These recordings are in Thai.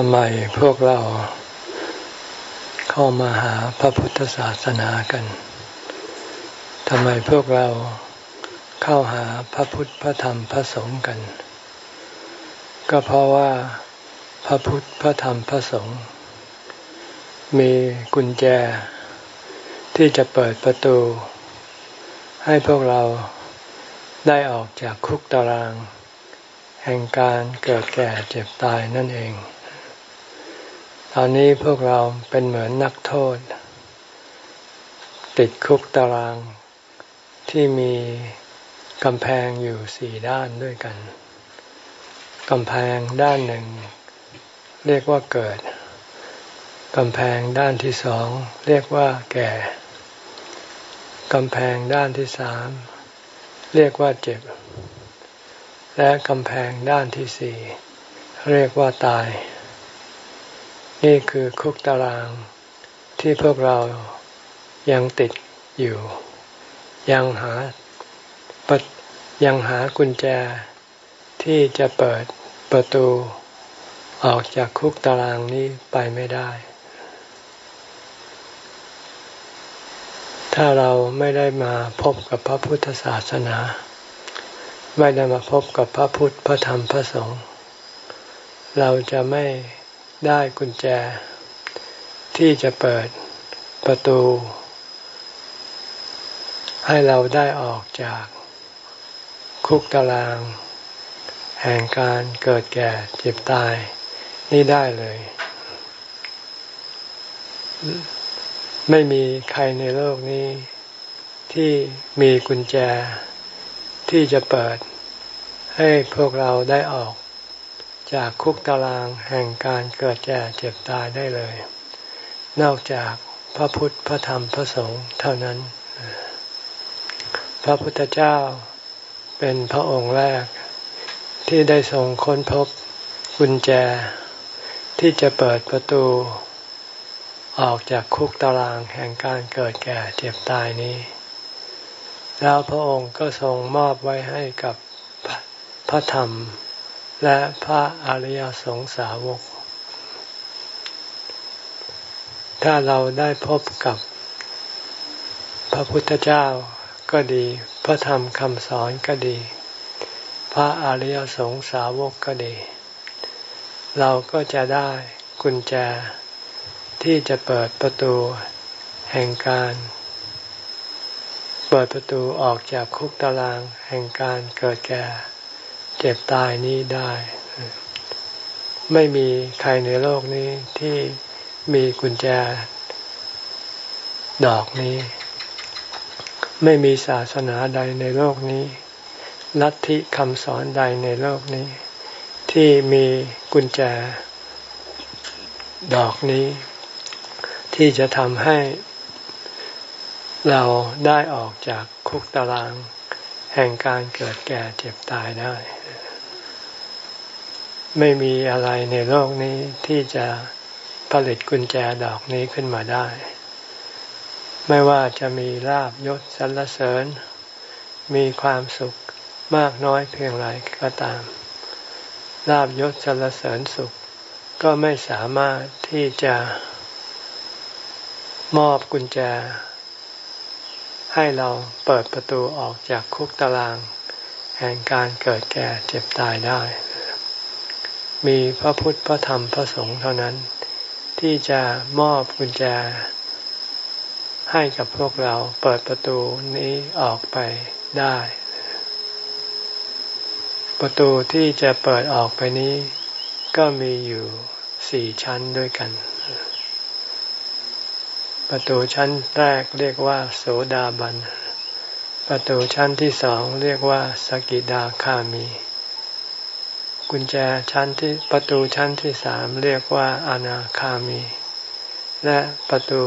ทำไมพวกเราเข้ามาหาพระพุทธศาสนากัน ทำไมพวกเราเข้าหาพระพุทธพระธรรมพระสงฆ์กัน ก็เพราะว่าพระพุทธพระธรรมพระสงฆ์มีกุญแจที่จะเปิดประตู ให้พวกเราได้ออกจากคุกตาราง แห่งการเกิดแก่เจ็บตายนั่นเอง ตอนนี้พวกเราเป็นเหมือนนักโทษ ติดคุกตารางที่มีกำแพงอยู่สี่ด้านด้วยกัน กำแพงด้านหนึ่ง เรียกว่าเกิด กำแพงด้านที่สองเรียกว่าแก่ กำแพงด้านที่สามเรียกว่าเจ็บ และกำแพงด้านที่สี่เรียกว่าตาย นี่คือคุกตารางที่พวกเรายังติดอยู่ ยังหายังหากุญแจที่จะเปิดประตูออกจากคุกตารางนี้ไปไม่ได้ ถ้าเราไม่ได้มาพบกับพระพุทธศาสนา ไม่ได้มาพบกับพระพุทธพระธรรมพระสงฆ์เราจะไม่ ได้กุญแจ ที่จะเปิดประตู ให้เราได้ออกจากคุกตาราง แห่งการเกิดแก่เจ็บตาย นี่ได้เลย ไม่มีใครในโลกนี้ ที่มีกุญแจที่จะเปิดให้พวกเราได้ออก จากคุกตารางแห่งการเกิดแก่เจ็บตายได้เลย นอกจากพระพุทธพระธรรมพระสงฆ์เท่านั้น พระพุทธเจ้าเป็นพระองค์แรก ที่ได้ทรงค้นพบกุญแจ ที่จะเปิดประตู ออกจากคุกตารางแห่งการเกิดแก่เจ็บตายนี้ แล้วพระองค์ก็ทรงมอบไว้ให้กับพระธรรม และพระอริยสงสาวก ถ้าเราได้พบกับพระพุทธเจ้าก็ดี พระธรรมคำสอนก็ดี พระอริยสงสาวกก็ดี เราก็จะได้กุญแจที่จะเปิดประตูแห่งการ เปิดประตูออกจากคุกตารางแห่งการเกิดแก่ เจ็บตายนี้ได้ ไม่มีใครในโลกนี้ที่มีกุญแจดอกนี้ ไม่มีศาสนาใดในโลกนี้ ลัทธิคำสอนใดในโลกนี้ ที่มีกุญแจดอกนี้ ที่จะทำให้เราได้ออกจากคุกตาราง แห่งการเกิดแก่เจ็บตายได้ ไม่มีอะไรในโลกนี้ที่จะผลิตกุญแจดอกนี้ขึ้นมาได้ ไม่ว่าจะมีลาบยศสรรเสริญ มีความสุขมากน้อยเพียงไรก็ตาม ลาบยศสรรเสริญสุข ก็ไม่สามารถที่จะมอบกุญแจ ให้เราเปิดประตูออกจากคุกตาราง แห่งการเกิดแก่เจ็บตายได้ มีพระพุทธพระธรรมพระสงฆ์เท่านั้น ที่จะมอบกุญแจ ให้กับพวกเราเปิดประตูนี้ออกไปได้ ประตูที่จะเปิดออกไปนี้ ก็มีอยู่สี่ชั้นด้วยกัน ประตูชั้นแรกเรียกว่า โสดาบันประตูชั้นที่สองเรียกว่า สกิดาคามี กุญแจชั้นที่ประตูชั้นที่สามเรียกว่าอนาคามี และประตู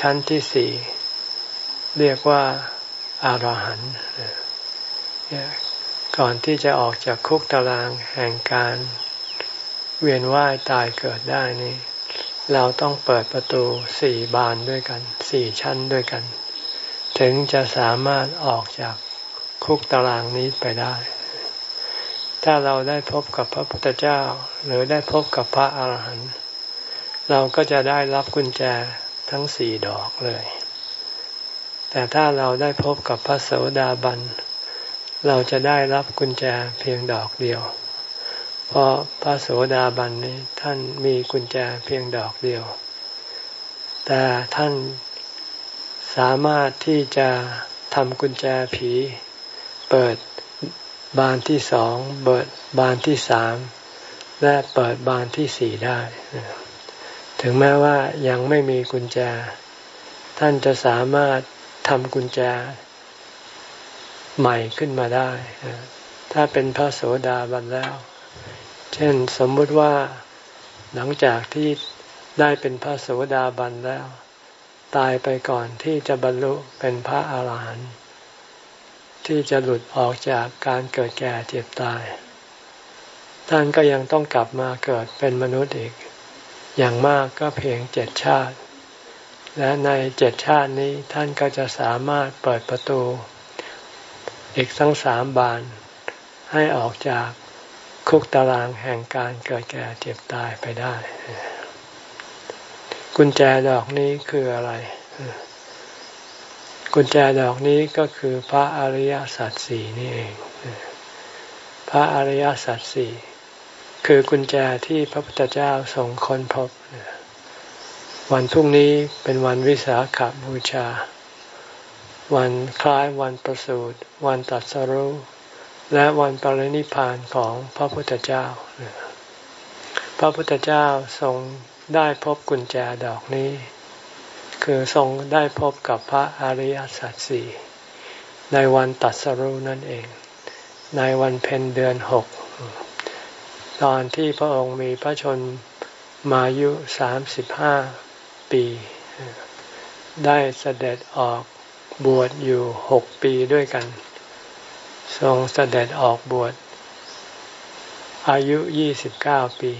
ชั้นที่สี่เรียกว่าอารหันต์ก่อนที่จะออกจากคุกตารางแห่งการเวียนว่ายตายเกิดได้นี่ เราต้องเปิดประตูสี่บานด้วยกันสี่ชั้นด้วยกัน ถึงจะสามารถออกจากคุกตารางนี้ไปได้ ถ้าเราได้พบกับพระพุทธเจ้า หรือได้พบกับพระอาหารหันต์เราก็จะได้รับกุญแจทั้งสี่ดอกเลย แต่ถ้าเราได้พบกับพระโสดาบัน เราจะได้รับกุญแจเพียงดอกเดียว เพราะพระโสดาบันนี้ท่านมีกุญแจเพียงดอกเดียว แต่ท่านสามารถที่จะทำกุญแจผี เปิด บานที่สองเปิดบานที่สามและเปิดบานที่สี่ได้ ถึงแม้ว่ายังไม่มีกุญแจ ท่านจะสามารถทำกุญแจ ใหม่ขึ้นมาได้ ถ้าเป็นพระโสดาบันแล้ว เช่นสมมุติว่าหลังจากที่ได้เป็นพระโสดาบันแล้ว ตายไปก่อนที่จะบรรลุเป็นพระอาหารหันต์ ที่จะหลุดออกจากการเกิดแก่เจ็บตาย ท่านก็ยังต้องกลับมาเกิดเป็นมนุษย์อีก อย่างมากก็เพียงเจ็ดชาติ และในเจ็ดชาตินี้ท่านก็จะสามารถเปิดประตู อีกทั้งสามบาน ให้ออกจากคุกตารางแห่งการเกิดแก่เจ็บตายไปได้ กุญแจดอกนี้คืออะไร กุญแจดอกนี้ก็คือพระอริยสัจสี่นี่เอง พระอริยสัจสี่คือกุญแจที่พระพุทธเจ้าทรงค้นพบ วันพรุ่งนี้เป็นวันวิสาขบูชา วันคล้ายวันประสูติวันตัดสรุและวันปรินิพานของพระพุทธเจ้า พระพุทธเจ้าทรงได้พบกุญแจดอกนี้ คือทรงได้พบกับพระอริยสัจสี่ในวันตัดสรุนั่นเอง ในวันเพ็ญเดือนหก ตอนที่พระองค์มีพระชนมายุสามสิบห้าปี ได้เสด็จออกบวชอยู่หกปีด้วยกัน ทรงเสด็จออกบวชอายุยี่สิบเก้าปี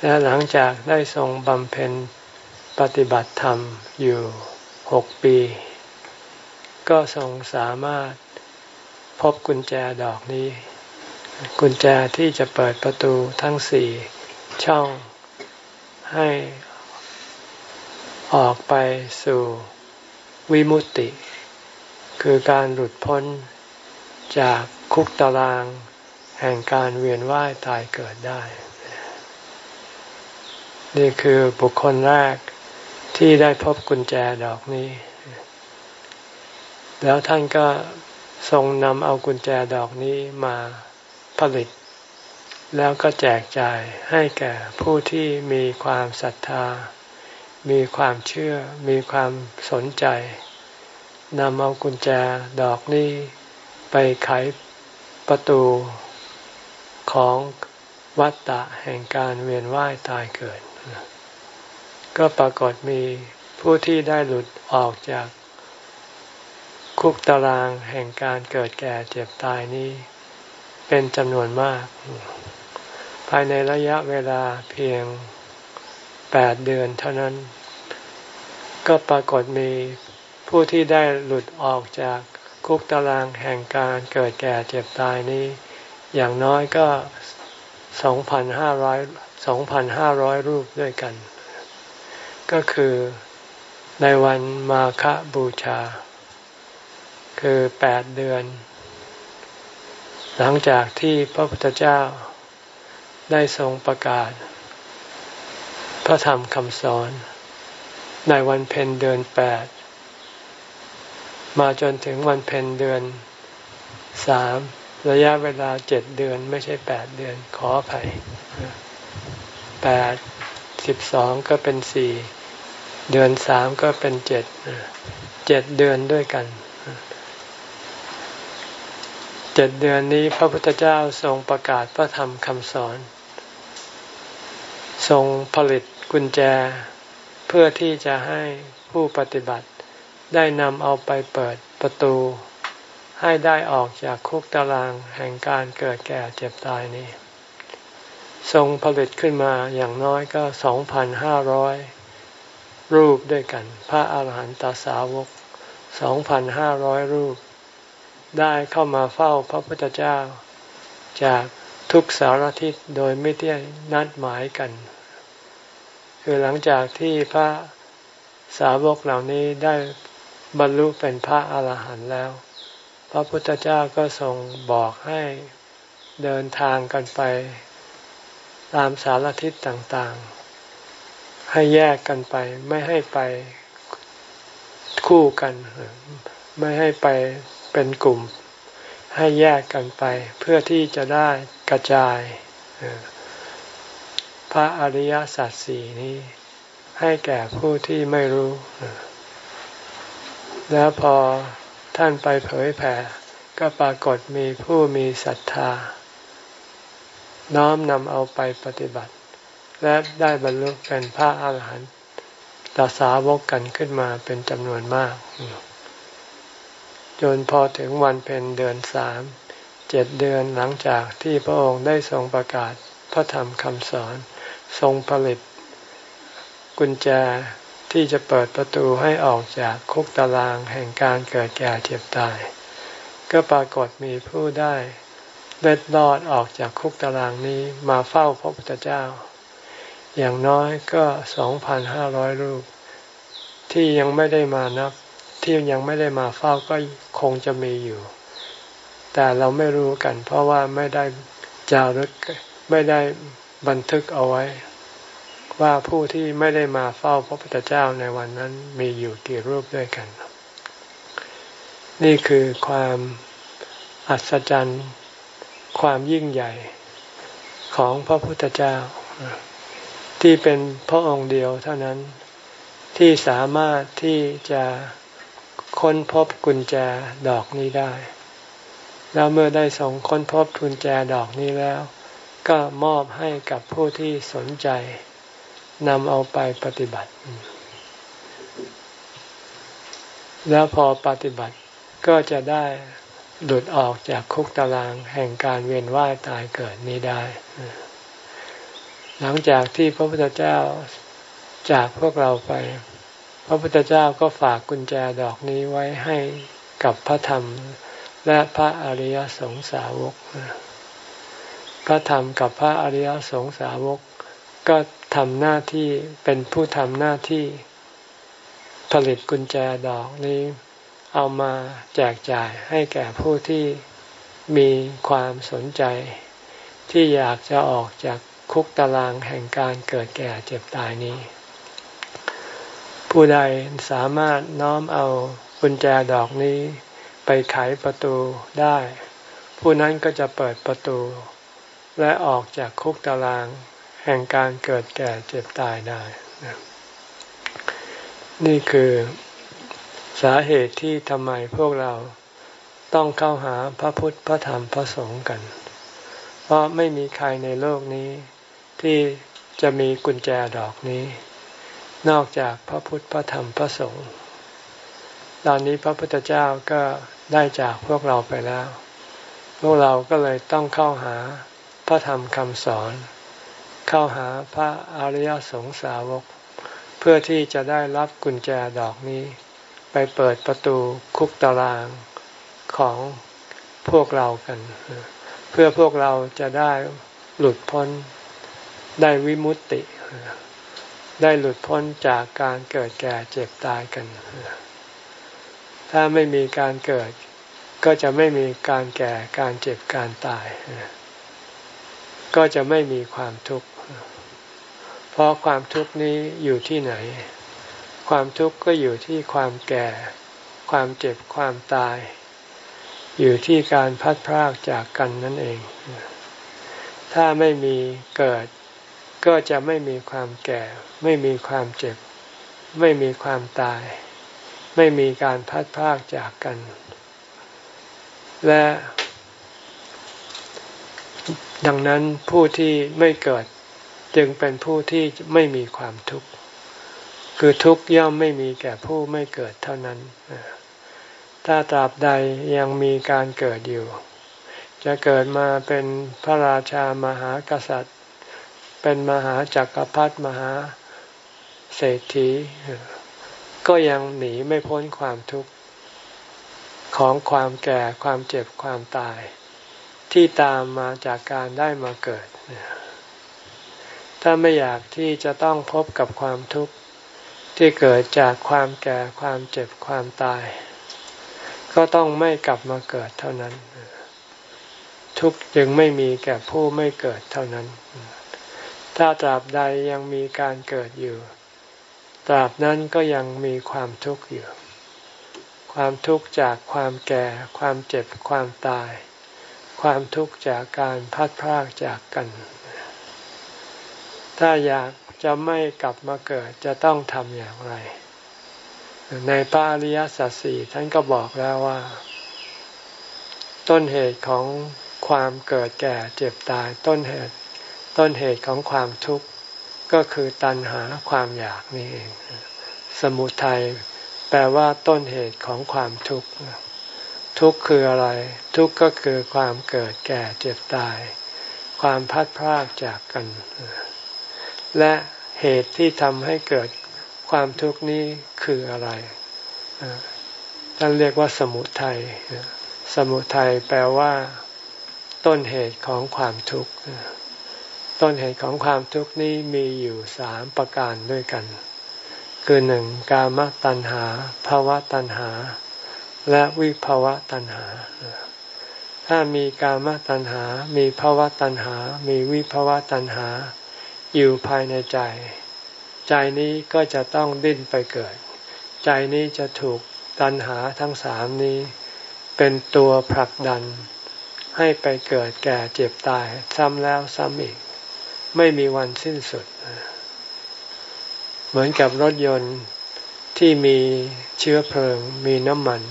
และหลังจากได้ทรงบำเพ็ญ ปฏิบัติธรรมอยู่หกปี ก็ทรงสามารถพบกุญแจดอกนี้ กุญแจที่จะเปิดประตูทั้งสี่ช่องให้ออกไปสู่วิมุตติ คือการหลุดพ้นจากคุกตาราง แห่งการเวียนว่ายตายเกิดได้ นี่คือบุคคลแรก ที่ได้พบกุญแจดอกนี้ แล้วท่านก็ทรงนำเอากุญแจดอกนี้มาผลิต แล้วก็แจกจ่ายให้แก่ผู้ที่มีความศรัทธา มีความเชื่อ มีความสนใจนำเอากุญแจดอกนี้ไปไขประตูของวัฏฏะแห่งการเวียนว่ายตายเกิด ก็ปรากฏมีผู้ที่ได้หลุดออกจาก คุกตารางแห่งการเกิดแก่เจ็บตายนี้ เป็นจำนวนมาก ภายในระยะเวลาเพียงแปดเดือนเท่านั้น ก็ปรากฏมีผู้ที่ได้หลุดออกจากคุกตารางแห่งการเกิดแก่เจ็บตายนี้ อย่างน้อยก็สองพันห้าร้อยสองพันห้าร้อยรูปด้วยกัน ก็คือในวันมาฆบูชา คือแปดเดือน หลังจากที่พระพุทธเจ้าได้ทรงประกาศ พระธรรมคำสอน ในวันเพ็ญเดือนแปดมาจนถึงวันเพ็ญเดือนสามระยะเวลาเจ็ดเดือนไม่ใช่แปดเดือนขออภัยแปดสิบสองก็เป็นสี่ เดือนสามก็เป็นเจ็ดเจ็ดเดือนด้วยกันเจ็ดเดือนนี้พระพุทธเจ้าทรงประกาศพระธรรมคำสอน ทรงผลิตกุญแจ เพื่อที่จะให้ผู้ปฏิบัติได้นำเอาไปเปิดประตู ให้ได้ออกจากคุกตารางแห่งการเกิดแก่เจ็บตายนี้ ทรงผลิตขึ้นมาอย่างน้อยก็สองพันห้าร้อย รูปด้วยกัน พระอาหารหันตสาวกสองพันห้าร้อยรูป ได้เข้ามาเฝ้าพระพุทธเจ้า จากทุกสารทิศโดยไม่ได้นัดหมายกัน คือหลังจากที่พระสาวกเหล่านี้ได้บรรลุเป็นพระอาหารหันต์แล้ว พระพุทธเจ้าก็ทรงบอกให้เดินทางกันไป ตามสารทิศต่างๆ ให้แยกกันไป ไม่ให้ไปคู่กัน ไม่ให้ไปเป็นกลุ่ม ให้แยกกันไป เพื่อที่จะได้กระจาย พระอริยสัจสี่นี้ ให้แก่ผู้ที่ไม่รู้ แล้วพอท่านไปเผยแผ่ ก็ปรากฏมีผู้มีศรัทธา น้อมนำเอาไปปฏิบัติ และได้บรรลุเป็นพระอาหารหันตสาวกกันขึ้นมาเป็นจำนวนมาก จนพอถึงวันเพ็ญเดือนสามเจ็ดเดือนหลังจากที่พระองค์ได้ทรงประกาศพระธรรมคำสอน ทรงผลิต กุญแจที่จะเปิดประตูให้ออกจากคุกตารางแห่งการเกิดแก่เจ็บตาย ก็ปรากฏมีผู้ได้เล็ดลอดออกจากคุกตารางนี้มาเฝ้าพระพุทธเจ้า อย่างน้อยก็สองพันห้าร้อยรูป ที่ยังไม่ได้มานับ ที่ยังไม่ได้มาเฝ้าก็คงจะมีอยู่ แต่เราไม่รู้กัน เพราะว่าไม่ได้จารึกไม่ได้บันทึกเอาไว้ ว่าผู้ที่ไม่ได้มาเฝ้าพระพุทธเจ้าในวันนั้นมีอยู่กี่รูปด้วยกัน นี่คือความอัศจรรย์ ความยิ่งใหญ่ของพระพุทธเจ้า ที่เป็นพระองค์เดียวเท่านั้นที่สามารถที่จะค้นพบกุญแจดอกนี้ได้ แล้วเมื่อได้ส่งค้นพบกุญแจดอกนี้แล้ว ก็มอบให้กับผู้ที่สนใจนำเอาไปปฏิบัติ แล้วพอปฏิบัติก็จะได้หลุดออกจากคุกตารางแห่งการเวียนว่ายตายเกิดนี้ได้ หลังจากที่พระพุทธเจ้าจากพวกเราไป พระพุทธเจ้าก็ฝากกุญแจดอกนี้ไว้ให้กับพระธรรมและพระอริยสงสาวก พระธรรมกับพระอริยสงสาวก ก็ทำหน้าที่เป็นผู้ทำหน้าที่ผลิตกุญแจดอกนี้เอามาแจกจ่ายให้แก่ผู้ที่มีความสนใจ ที่อยากจะออกจาก คุกตารางแห่งการเกิดแก่เจ็บตายนี้ ผู้ใดสามารถน้อมเอากุญแจดอกนี้ ไปไขประตูได้ ผู้นั้นก็จะเปิดประตู และออกจากคุกตารางแห่งการเกิดแก่เจ็บตายได้ นี่คือสาเหตุที่ทำไมพวกเราต้องเข้าหาพระพุทธพระธรรมพระสงฆ์กัน เพราะไม่มีใครในโลกนี้ ที่จะมีกุญแจดอกนี้ นอกจากพระพุทธพระธรรมพระสงฆ์ตอนนี้พระพุทธเจ้าก็ได้จากพวกเราไปแล้ว พวกเราก็เลยต้องเข้าหาพระธรรมคำสอน เข้าหาพระอริยสงสาวก เพื่อที่จะได้รับกุญแจดอกนี้ ไปเปิดประตูคุกตารางของพวกเรากัน เพื่อพวกเราจะได้หลุดพ้น ได้วิมุตติ ได้หลุดพ้นจากการเกิดแก่เจ็บตายกัน ถ้าไม่มีการเกิด ก็จะไม่มีการแก่การเจ็บการตาย ก็จะไม่มีความทุกข์ เพราะความทุกข์นี้อยู่ที่ไหน ความทุกข์ก็อยู่ที่ความแก่ ความเจ็บความตาย อยู่ที่การพัดพรากจากกันนั่นเองถ้าไม่มีเกิด ก็จะไม่มีความแก่ ไม่มีความเจ็บ ไม่มีความตาย ไม่มีการพัดพากจากกัน และดังนั้นผู้ที่ไม่เกิดจึงเป็นผู้ที่ไม่มีความทุกข์ คือทุกย่อมไม่มีแก่ผู้ไม่เกิดเท่านั้น ถ้าตราบใดยังมีการเกิดอยู่ จะเกิดมาเป็นพระราชามหากษัตริย์ เป็นมหาจักรพรรดิมหาเศรษฐี ก็ยังหนีไม่พ้นความทุกข์ของความแก่ความเจ็บความตาย ที่ตามมาจากการได้มาเกิด ถ้าไม่อยากที่จะต้องพบกับความทุกข์ที่เกิดจากความแก่ความเจ็บความตาย ก็ต้องไม่กลับมาเกิดเท่านั้น ทุกจึงไม่มีแก่ผู้ไม่เกิดเท่านั้น ถ้าตราบใดยังมีการเกิดอยู่ ตราบนั้นก็ยังมีความทุกข์อยู่ ความทุกข์จากความแก่ ความเจ็บ ความตาย ความทุกข์จากการพัดพรากจากกัน ถ้าอยากจะไม่กลับมาเกิดจะต้องทำอย่างไร ในพระอริยสัจสี่ท่านก็บอกแล้วว่า ต้นเหตุของความเกิดแก่เจ็บตายต้นเหตุ ต้นเหตุของความทุกข์ก็คือตัณหาความอยากนี่เอง สมุทัยแปลว่าต้นเหตุของความทุกข์ ทุกข์คืออะไร ทุกข์ก็คือความเกิดแก่เจ็บตาย ความพัดพรากจากกัน และเหตุที่ทำให้เกิดความทุกข์นี้คืออะไรท่านเรียกว่าสมุทัย สมุทัยแปลว่า ต้นเหตุของความทุกข์ ต้นเหตุของความทุกข์นี้มีอยู่สามประการด้วยกัน คือหนึ่งกามตัณหาภาวะตัณหา และวิภาวะตัณหา ถ้ามีกามตัณหา มีภาวะตัณหา มีวิภาวะตัณหา อยู่ภายในใจ ใจนี้ก็จะต้องดิ้นไปเกิด ใจนี้จะถูกตัณหาทั้งสามนี้ เป็นตัวผลักดันให้ไปเกิดแก่เจ็บตายซ้ำแล้วซ้ำอีก ไม่มีวันสิ้นสุด เหมือนกับรถยนต์ที่มีเชื้อเพลิง มีน้ำมัน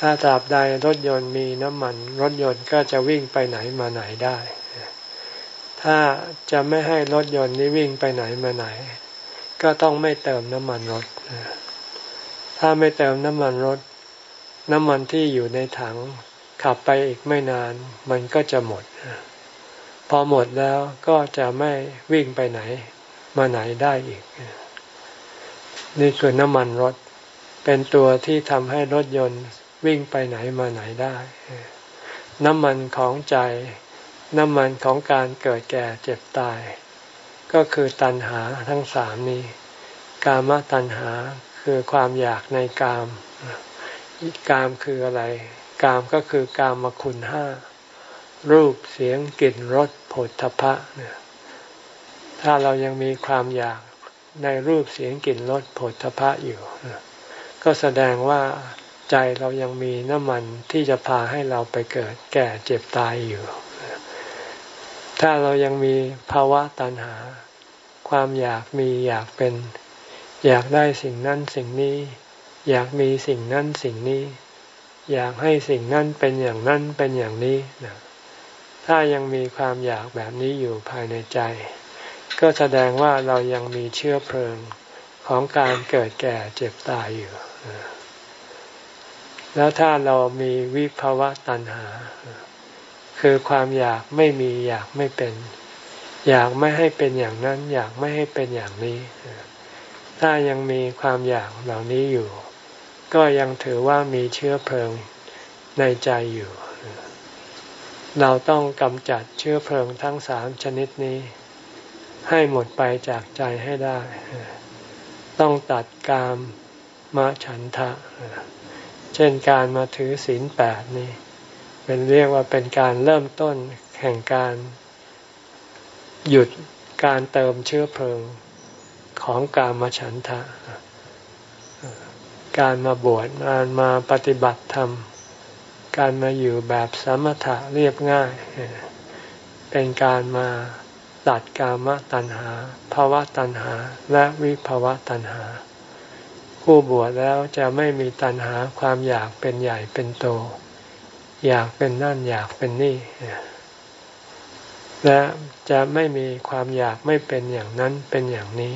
ถ้าตราบใดรถยนต์มีน้ำมัน รถยนต์ก็จะวิ่งไปไหนมาไหนได้ ถ้าจะไม่ให้รถยนต์นี้วิ่งไปไหนมาไหน ก็ต้องไม่เติมน้ำมันรถ ถ้าไม่เติมน้ำมันรถ น้ำมันที่อยู่ในถังขับไปอีกไม่นาน มันก็จะหมด พอหมดแล้วก็จะไม่วิ่งไปไหน มาไหนได้อีก นี่คือน้ำมันรถ เป็นตัวที่ทำให้รถยนต์วิ่งไปไหนมาไหนได้ น้ำมันของใจ น้ำมันของการเกิดแก่เจ็บตาย ก็คือตัณหาทั้งสามนี้ กามตัณหาคือความอยากในกาม กามคืออะไร กามก็คือกามคุณห้า รูปเสียงกลิ่นรสผลทพะเนี่ยถ้าเรายังมีความอยากในรูปเสียงกลิ่นรสผลทพะอยู่ ก็แสดงว่าใจเรายังมีน้ำมันที่จะพาให้เราไปเกิดแก่เจ็บตายอยู่ ถ้าเรายังมีภาวะตัณหา ความอยากมีอยากเป็น อยากได้สิ่งนั้นสิ่งนี้ อยากมีสิ่งนั้นสิ่งนี้ อยากให้สิ่งนั้นเป็นอย่างนั้นเป็นอย่างนี้นะ ถ้ายังมีความอยากแบบนี้อยู่ภายในใจ ก็แสดงว่าเรายังมีเชื้อเพลิงของการเกิดแก่เจ็บตายอยู่ แล้วถ้าเรามีวิภาวะตัณหา คือความอยากไม่มีอยากไม่เป็น อยากไม่ให้เป็นอย่างนั้น อยากไม่ให้เป็นอย่างนี้ ถ้ายังมีความอยากเหล่านี้อยู่ ก็ยังถือว่ามีเชื้อเพลิงในใจอยู่ เราต้องกำจัดเชื้อเพลิงทั้งสามชนิดนี้ ให้หมดไปจากใจให้ได้ ต้องตัดกามมาฉันทะ เช่นการมาถือศีลแปดนี่เป็นเรียกว่าเป็นการเริ่มต้นแห่งการหยุดการเติมเชื้อเพลิงของกามฉันทะ การมาบวชการมาปฏิบัติธรรม การมาอยู่แบบสมถะเรียบง่าย เป็นการมาตัดกามตัณหาภาวะตัณหา และวิภาวะตัณหา ผู้บวชแล้วจะไม่มีตัณหาความอยากเป็นใหญ่เป็นโต อยากเป็นนั่นอยากเป็นนี่ และจะไม่มีความอยากไม่เป็นอย่างนั้นเป็นอย่างนี้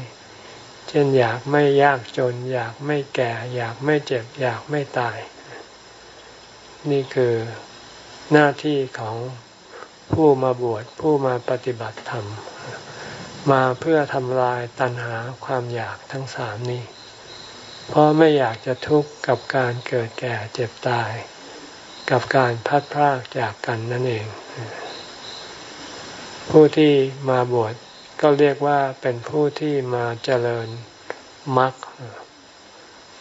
เช่นอยากไม่ยากจน อยากไม่แก่ อยากไม่เจ็บ อยากไม่ตาย นี่คือหน้าที่ของผู้มาบวชผู้มาปฏิบัติธรรม มาเพื่อทำลายตัณหาความอยากทั้งสามนี้ เพราะไม่อยากจะทุกข์กับการเกิดแก่เจ็บตาย กับการพัดพรากจากกันนั่นเอง ผู้ที่มาบวชก็เรียกว่าเป็นผู้ที่มาเจริญมรรค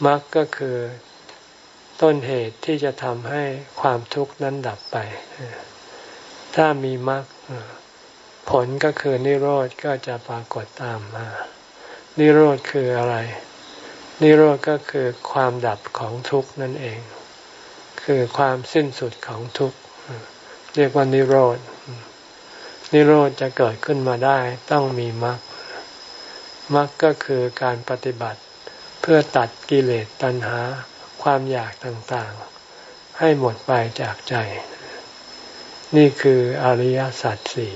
มรรคก็คือ ต้นเหตุที่จะทำให้ความทุกข์นั้นดับไป ถ้ามีมรรคผลก็คือนิโรธก็จะปรากฏตามมา นิโรธคืออะไร นิโรธก็คือความดับของทุกข์นั่นเอง คือความสิ้นสุดของทุกข์เรียกว่านิโรธ นิโรธจะเกิดขึ้นมาได้ต้องมีมรรค มรรคก็คือการปฏิบัติเพื่อตัดกิเลสตัณหา ความอยากต่างๆ ให้หมดไปจากใจ นี่คืออริยสัจสี่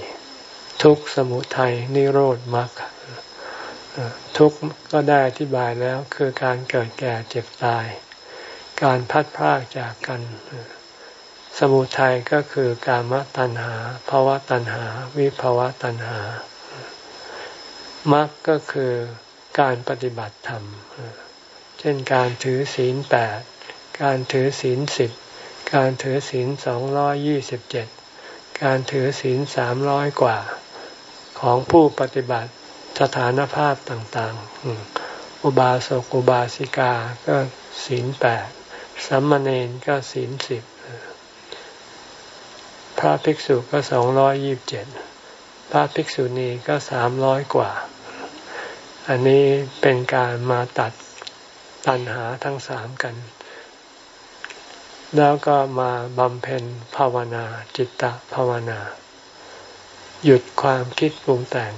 ทุกสมุทัยนิโรธมรรคทุกก็ได้อธิบายแล้วคือการเกิดแก่เจ็บตาย การพัดพรากจากกัน สมุทัยก็คือกามตัณหาภาวะตัณหา วิภาวะตัณหามรรคก็คือการปฏิบัติธรรมเช่นการถือศีลแปดการถือศีลสิบการถือศีลสองร้อยยี่สิบเจ็ดการถือศีลสามร้อยกว่า ของผู้ปฏิบัติสถานภาพต่างๆ อุบาสกอุบาสิกาก็ศีลแปดสัมมาเนนก็ศีลสิบพระภิกษุก็สองร้อยยิบเจ็ดพระภิกษุณีก็สามร้อยกว่า อันนี้เป็นการมาตัด ตัณหาทั้งสามกัน แล้วก็มาบำเพ็ญภาวนาจิตตภาวนา หยุดความคิดปรุงแต่ง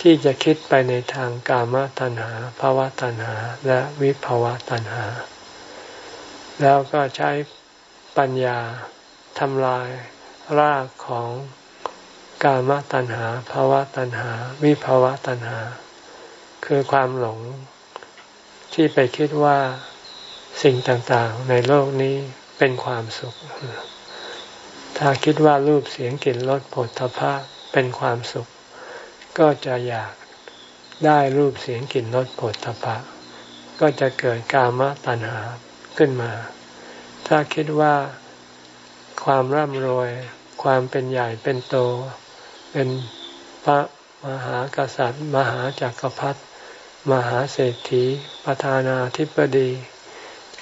ที่จะคิดไปในทางกามตัณหาภาวะตัณหาและวิภาวะตัณหา แล้วก็ใช้ปัญญาทำลายรากของกามตัณหาภาวะตัณหา วิภาวะตัณหา คือความหลง ที่ไปคิดว่าสิ่งต่างๆ ในโลกนี้เป็นความสุข ถ้าคิดว่ารูปเสียงกลิ่นรสผลทพะเป็นความสุข ก็จะอยากได้รูปเสียงกลิ่นรสผลทพะ ก็จะเกิดกามตัณหาขึ้นมา ถ้าคิดว่าความร่ำรวย ความเป็นใหญ่เป็นโต เป็นพระมหากษัตริย์ มหาจักรพรรดิ มหาเศรษฐี ประธานาธิบดี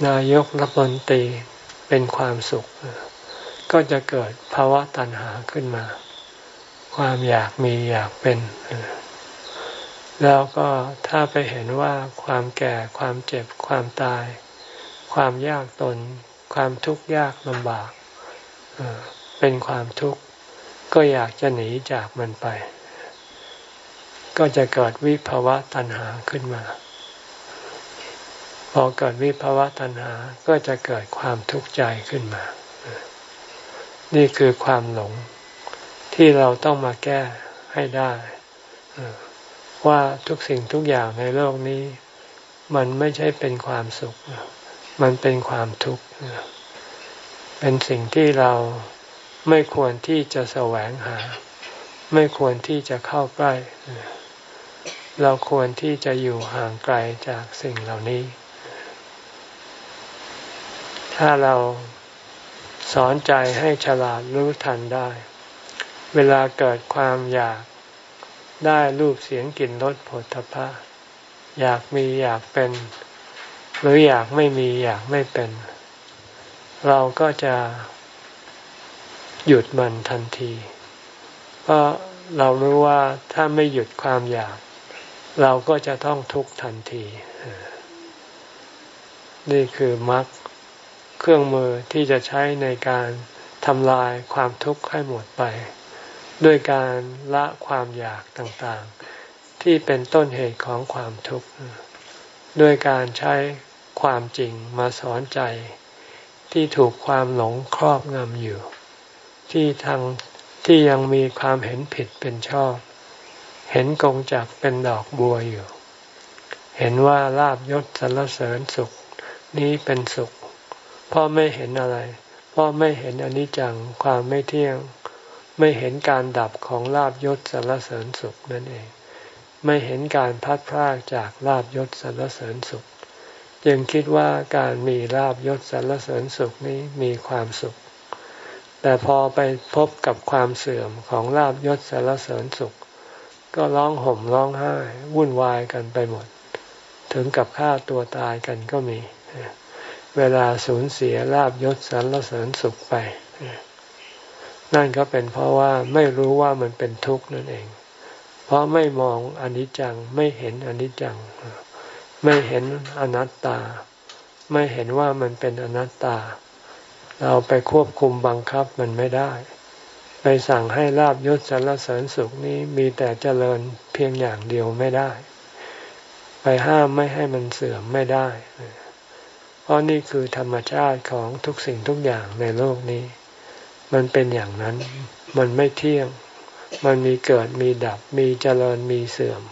นายกรัฐมนตรีเป็นความสุข ก็จะเกิดภาวะตัณหาขึ้นมา ความอยากมีอยากเป็น แล้วก็ถ้าไปเห็นว่าความแก่ความเจ็บความตาย ความยากตน ความทุกข์ยากลำบากเป็นความทุกข์ ก็อยากจะหนีจากมันไป ก็จะเกิดวิภาวะตัณหาขึ้นมา พอเกิดวิภาวะตัณหาก็จะเกิดความทุกข์ใจขึ้นมา นี่คือความหลงที่เราต้องมาแก้ให้ได้ ว่าทุกสิ่งทุกอย่างในโลกนี้ มันไม่ใช่เป็นความสุข มันเป็นความทุกข์เป็นสิ่งที่เราไม่ควรที่จะแสวงหา ไม่ควรที่จะเข้าใกล้ เราควรที่จะอยู่ห่างไกลจากสิ่งเหล่านี้ ถ้าเราสอนใจให้ฉลาดรู้ทันได้ เวลาเกิดความอยากได้รูปเสียงกลิ่นรสผลทพะ อยากมีอยากเป็น หรืออยากไม่มีอยากไม่เป็น เราก็จะหยุดมันทันที เพราะเรารู้ว่าถ้าไม่หยุดความอยาก เราก็จะต้องทุกข์ทันที นี่คือมรรคเครื่องมือที่จะใช้ในการทำลายความทุกข์ให้หมดไป ด้วยการละความอยากต่างๆ ที่เป็นต้นเหตุของความทุกข์ ด้วยการใช้ความจริงมาสอนใจ ที่ถูกความหลงครอบงำอยู่ ที่ทางที่ยังมีความเห็นผิดเป็นชอบ เห็นกงจักเป็นดอกบัวอยู่ เห็นว่าลาบยศสรรเสริญสุขนี้เป็นสุขพ่อไม่เห็นอะไรพ่อไม่เห็นอนิจจังความไม่เที่ยง ไม่เห็นการดับของลาบยศสารเสริญสุขนั่นเอง ไม่เห็นการพัดพรากจากลาบยศสารเสริญสุข จึงคิดว่าการมีลาบยศสารเสริญสุขนี้มีความสุข แต่พอไปพบกับความเสื่อมของลาบยศสารเสริญสุข ก็ร้องห่มร้องไห้ วุ่นวายกันไปหมด ถึงกับฆ่าตัวตายกันก็มี เวลาสูญเสียลาบยศสารเสริญสุขไป นั่นก็เป็นเพราะว่าไม่รู้ว่ามันเป็นทุกข์นั่นเอง เพราะไม่มองอนิจจังไม่เห็นอนิจจัง ไม่เห็นอนัตตา ไม่เห็นว่ามันเป็นอนัตตา เราไปควบคุมบังคับมันไม่ได้ ไปสั่งให้ลาบยศสรรเสริญสุขนี้มีแต่เจริญเพียงอย่างเดียวไม่ได้ ไปห้ามไม่ให้มันเสื่อมไม่ได้ เพราะนี่คือธรรมชาติของทุกสิ่งทุกอย่างในโลกนี้ มันเป็นอย่างนั้น มันไม่เที่ยง มันมีเกิดมีดับ มีเจริญมีเสื่อม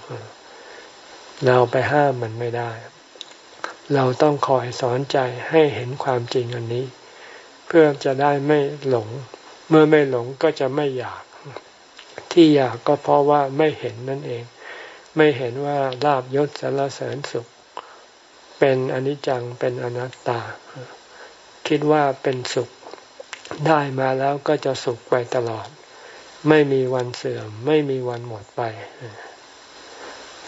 เราไปห้ามมันไม่ได้ เราต้องคอยสอนใจให้เห็นความจริงอันนี้ เพื่อจะได้ไม่หลง เมื่อไม่หลงก็จะไม่อยาก ที่อยากก็เพราะว่าไม่เห็นนั่นเอง ไม่เห็นว่าลาบยศสารเสริญสุข เป็นอนิจจังเป็นอนัตตา คิดว่าเป็นสุขได้มาแล้วก็จะสุขไปตลอด ไม่มีวันเสื่อม ไม่มีวันหมดไป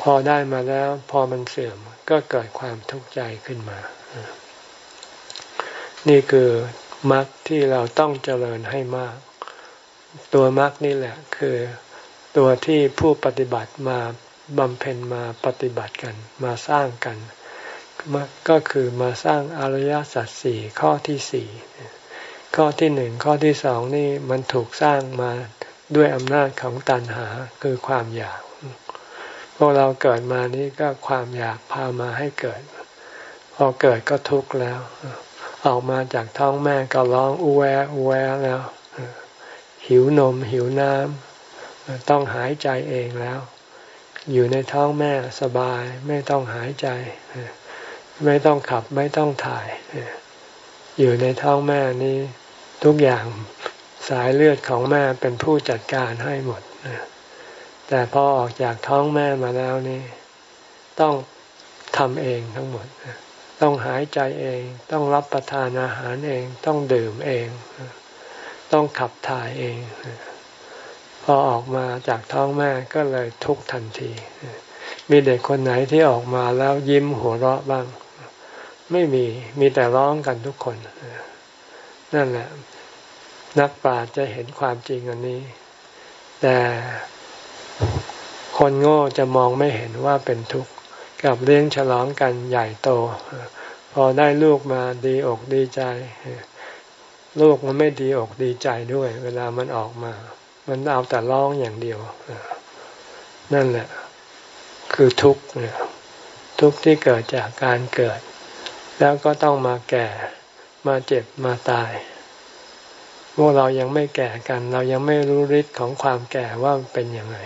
พอได้มาแล้ว พอมันเสื่อมก็เกิดความทุกข์ใจขึ้นมา นี่คือ มรรคที่เราต้องเจริญให้มาก ตัวมรรคนี่แหละคือตัวที่ผู้ปฏิบัติมาบำเพ็ญมาปฏิบัติกันมาสร้างกัน ก็คือมาสร้างอริยสัจสี่ข้อที่สี่ข้อที่หนึ่งข้อที่สองนี่มันถูกสร้างมาด้วยอำนาจของตัณหาคือความอยาก พวกเราเกิดมานี้ก็ความอยากพามาให้เกิด พอเกิดก็ทุกข์แล้ว ออกมาจากท้องแม่ก็ร้องอูแวอูแวแล้ว หิวนมหิวน้ำต้องหายใจเองแล้ว อยู่ในท้องแม่สบายไม่ต้องหายใจ ไม่ต้องขับไม่ต้องถ่าย อยู่ในท้องแม่นี้ทุกอย่างสายเลือดของแม่เป็นผู้จัดการให้หมด แต่พอออกจากท้องแม่มาแล้วนี่ ต้องทำเองทั้งหมด ต้องหายใจเอง ต้องรับประทานอาหารเอง ต้องดื่มเอง ต้องขับถ่ายเอง พอออกมาจากท้องแม่ก็เลยทุกทันที มีเด็กคนไหนที่ออกมาแล้วยิ้มหัวเราะบ้าง ไม่มี มีแต่ร้องกันทุกคน นั่นแหละ นักปราชญ์จะเห็นความจริงอันนี้ แต่คนโง่จะมองไม่เห็นว่าเป็นทุกข์ กับเลี้ยงฉลองกันใหญ่โต พอได้ลูกมาดีอกดีใจ ลูกมันไม่ดีอกดีใจด้วย เวลามันออกมา มันเอาแต่ร้องอย่างเดียว นั่นแหละ คือทุกข์เนี่ยทุกข์ที่เกิดจากการเกิด แล้วก็ต้องมาแก่มาเจ็บมาตาย พวกเรายังไม่แก่กัน เรายังไม่รู้ฤทธิ์ของความแก่ว่าเป็นยังไง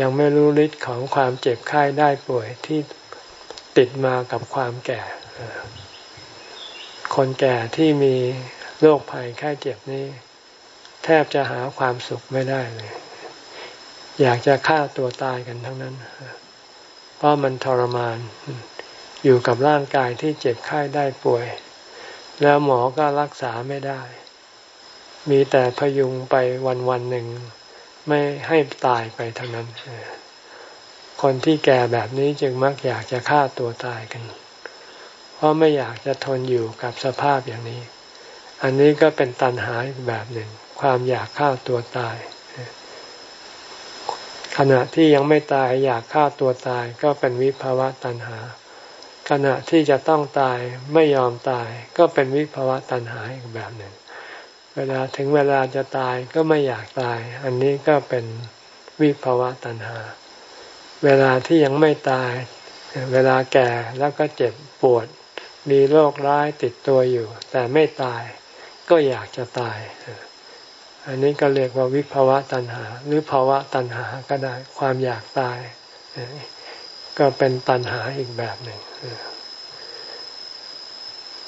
ยังไม่รู้ฤทธิ์ของความเจ็บไข้ได้ป่วยที่ติดมากับความแก่ คนแก่ที่มีโรคภัยไข้เจ็บนี้ แทบจะหาความสุขไม่ได้เลย อยากจะฆ่าตัวตายกันทั้งนั้น เพราะมันทรมาน อยู่กับร่างกายที่เจ็บไข้ได้ป่วย แล้วหมอก็รักษาไม่ได้ มีแต่พยุงไปวันวันหนึ่ง ไม่ให้ตายไปเท่านั้น คนที่แก่แบบนี้จึงมักอยากจะฆ่าตัวตายกัน เพราะไม่อยากจะทนอยู่กับสภาพอย่างนี้ อันนี้ก็เป็นตันหาอีกแบบหนึ่ง ความอยากฆ่าตัวตาย ขณะที่ยังไม่ตายอยากฆ่าตัวตายก็เป็นวิภาวะตันหา ขณะที่จะต้องตายไม่ยอมตาย ก็เป็นวิภาวะตันหาอีกแบบหนึ่ง เวลาถึงเวลาจะตายก็ไม่อยากตาย อันนี้ก็เป็นวิภาวะตัณหา เวลาที่ยังไม่ตาย เวลาแก่แล้วก็เจ็บปวด มีโรคร้ายติดตัวอยู่ แต่ไม่ตายก็อยากจะตาย อันนี้ก็เรียกว่าวิภาวะตัณหา หรือภาวะตัณหาก็ได้ความอยากตาย ก็เป็นตัณหาอีกแบบหนึ่ง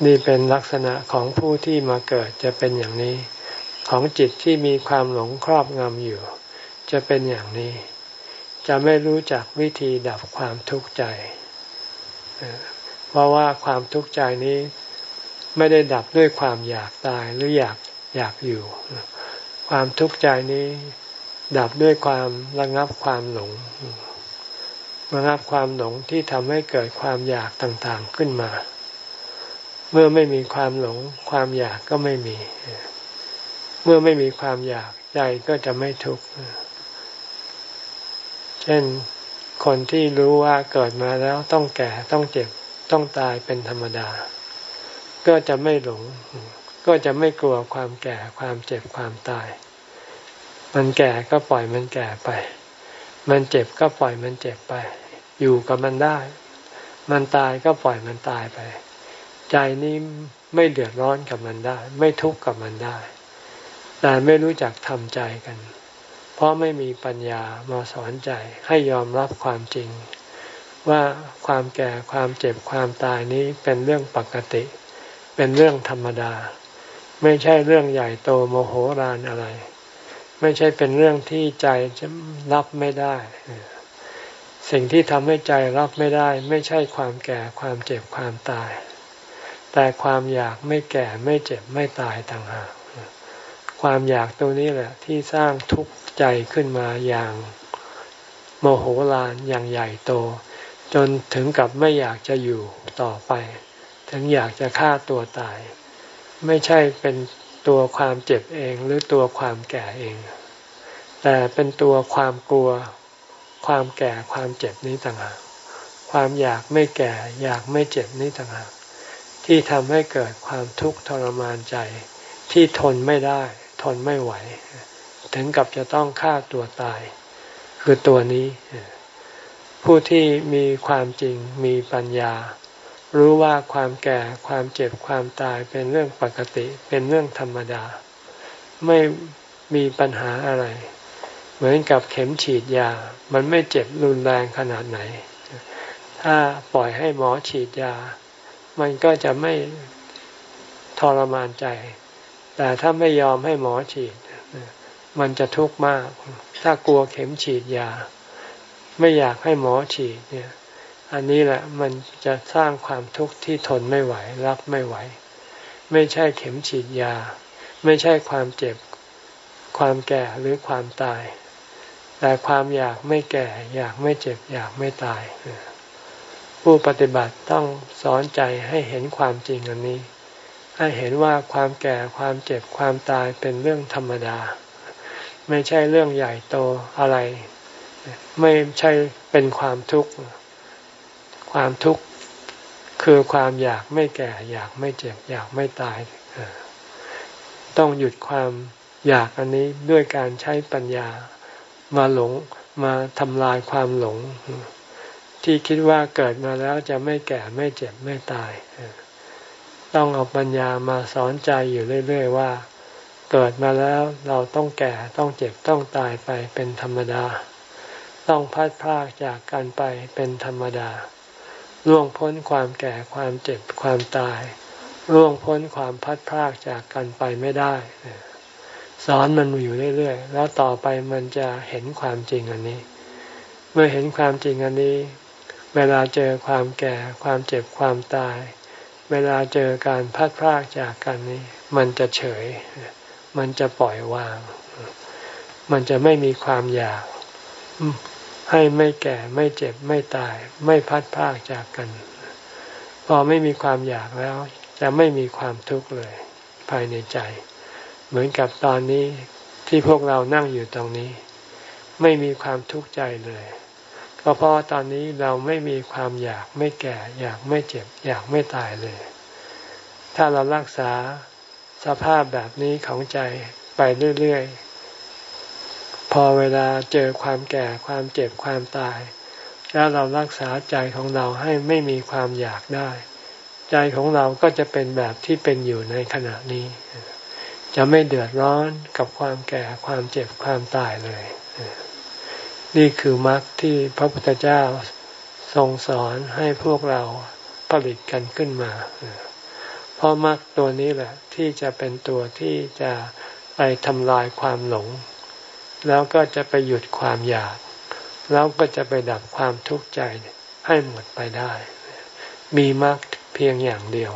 นี่เป็นลักษณะของผู้ที่มาเกิดจะเป็นอย่างนี้ ของจิตที่มีความหลงครอบงำอยู่ จะเป็นอย่างนี้ จะไม่รู้จักวิธีดับความทุกข์ใจ เพราะว่าความทุกข์ใจนี้ไม่ได้ดับด้วยความอยากตายหรืออยากอยากอยู่ ความทุกข์ใจนี้ ดับด้วยความระงับความหลงระงับความหลงที่ทำให้เกิดความอยากต่างๆขึ้นมา เมื่อไม่มีความหลง ความอยากก็ไม่มี เมื่อไม่มีความอยากใจก็จะไม่ทุกข์เช่นคนที่รู้ว่าเกิดมาแล้วต้องแก่ต้องเจ็บต้องตายเป็นธรรมดา ก็จะไม่หลง ก็จะไม่กลัวความแก่ความเจ็บความตาย มันแก่ก็ปล่อยมันแก่ไป มันเจ็บก็ปล่อยมันเจ็บไป อยู่กับมันได้ มันตายก็ปล่อยมันตายไป ใจนี้ไม่เดือดร้อนกับมันได้ ไม่ทุกข์กับมันได้ แต่ไม่รู้จักทำใจกัน เพราะไม่มีปัญญามาสอนใจให้ยอมรับความจริง ว่าความแก่ความเจ็บความตายนี้เป็นเรื่องปกติ เป็นเรื่องธรรมดา ไม่ใช่เรื่องใหญ่โตโมโหรานอะไร ไม่ใช่เป็นเรื่องที่ใจจะรับไม่ได้สิ่งที่ทำให้ใจรับไม่ได้ ไม่ใช่ความแก่ความเจ็บความตาย แต่ความอยากไม่แก่ไม่เจ็บไม่ตายต่างหากความอยากตัวนี้แหละ ที่สร้างทุกข์ใจขึ้นมาอย่างโมโหลานอย่างใหญ่โต จนถึงกับไม่อยากจะอยู่ต่อไป ถึงอยากจะฆ่าตัวตาย ไม่ใช่เป็นตัวความเจ็บเองหรือตัวความแก่เอง แต่เป็นตัวความกลัว ความแก่ความเจ็บนี้ต่างหากความอยากไม่แก่ อยากไม่เจ็บนี้ต่างหาก ที่ทำให้เกิดความทุกข์ทรมานใจ ที่ทนไม่ได้ ทนไม่ไหว ถึงกับจะต้องฆ่าตัวตาย คือตัวนี้ ผู้ที่มีความจริงมีปัญญา รู้ว่าความแก่ความเจ็บความตายเป็นเรื่องปกติ เป็นเรื่องธรรมดา ไม่มีปัญหาอะไร เหมือนกับเข็มฉีดยา มันไม่เจ็บรุนแรงขนาดไหน ถ้าปล่อยให้หมอฉีดยา มันก็จะไม่ทรมานใจ แต่ถ้าไม่ยอมให้หมอฉีด มันจะทุกข์มาก ถ้ากลัวเข็มฉีดยา ไม่อยากให้หมอฉีดเนี่ย อันนี้แหละมันจะสร้างความทุกข์ที่ทนไม่ไหว รับไม่ไหว ไม่ใช่เข็มฉีดยา ไม่ใช่ความเจ็บ ความแก่หรือความตาย แต่ความอยากไม่แก่ อยากไม่เจ็บ อยากไม่ตาย ผู้ปฏิบัติต้องสอนใจให้เห็นความจริงอันนี้ ให้เห็นว่าความแก่ความเจ็บความตายเป็นเรื่องธรรมดา ไม่ใช่เรื่องใหญ่โตอะไร ไม่ใช่เป็นความทุกข์ ความทุกข์คือความอยากไม่แก่ อยากไม่เจ็บ อยากไม่ตาย ต้องหยุดความอยากอันนี้ด้วยการใช้ปัญญามาหลงมาทำลายความหลง ที่คิดว่าเกิดมาแล้วจะไม่แก่ไม่เจ็บไม่ตาย ต้องเอาปัญญามาสอนใจอยู่เรื่อย ๆ ว่า เกิดมาแล้วเราต้องแก่ต้องเจ็บต้องตายไปเป็นธรรมดา ต้องพัดพากจากกันไปเป็นธรรมดาล่วงพ้นความแก่ความเจ็บความตายล่วงพ้นความพัดพากจากกันไปไม่ได้สอนมันอยู่เรื่อยๆ แล้วต่อไปมันจะเห็นความจริงอันนี้ เมื่อเห็นความจริงอันนี้ เวลาเจอความแก่ความเจ็บความตาย เวลาเจอการพัดพากจากกันนี้ มันจะเฉย มันจะปล่อยวาง มันจะไม่มีความอยาก ให้ไม่แก่ไม่เจ็บไม่ตาย ไม่พัดพากจากกัน พอไม่มีความอยากแล้ว จะไม่มีความทุกข์เลย ภายในใจ เหมือนกับตอนนี้ที่พวกเรานั่งอยู่ตรงนี้ ไม่มีความทุกข์ใจเลย ก็เพราะตอนนี้เราไม่มีความอยากไม่แก่ อยากไม่เจ็บ อยากไม่ตายเลย ถ้าเรารักษาสภาพแบบนี้ของใจไปเรื่อยๆ พอเวลาเจอความแก่ความเจ็บความตาย แล้วเรารักษาใจของเราให้ไม่มีความอยากได้ ใจของเราก็จะเป็นแบบที่เป็นอยู่ในขณะนี้ จะไม่เดือดร้อนกับความแก่ความเจ็บความตายเลย นี่คือมรรคที่พระพุทธเจ้าทรงสอนให้พวกเราผลิตกันขึ้นมา เพราะมรรคตัวนี้แหละที่จะเป็นตัวที่จะไปทำลายความหลง แล้วก็จะไปหยุดความอยาก แล้วก็จะไปดับความทุกข์ใจให้หมดไปได้ มีมรรคเพียงอย่างเดียว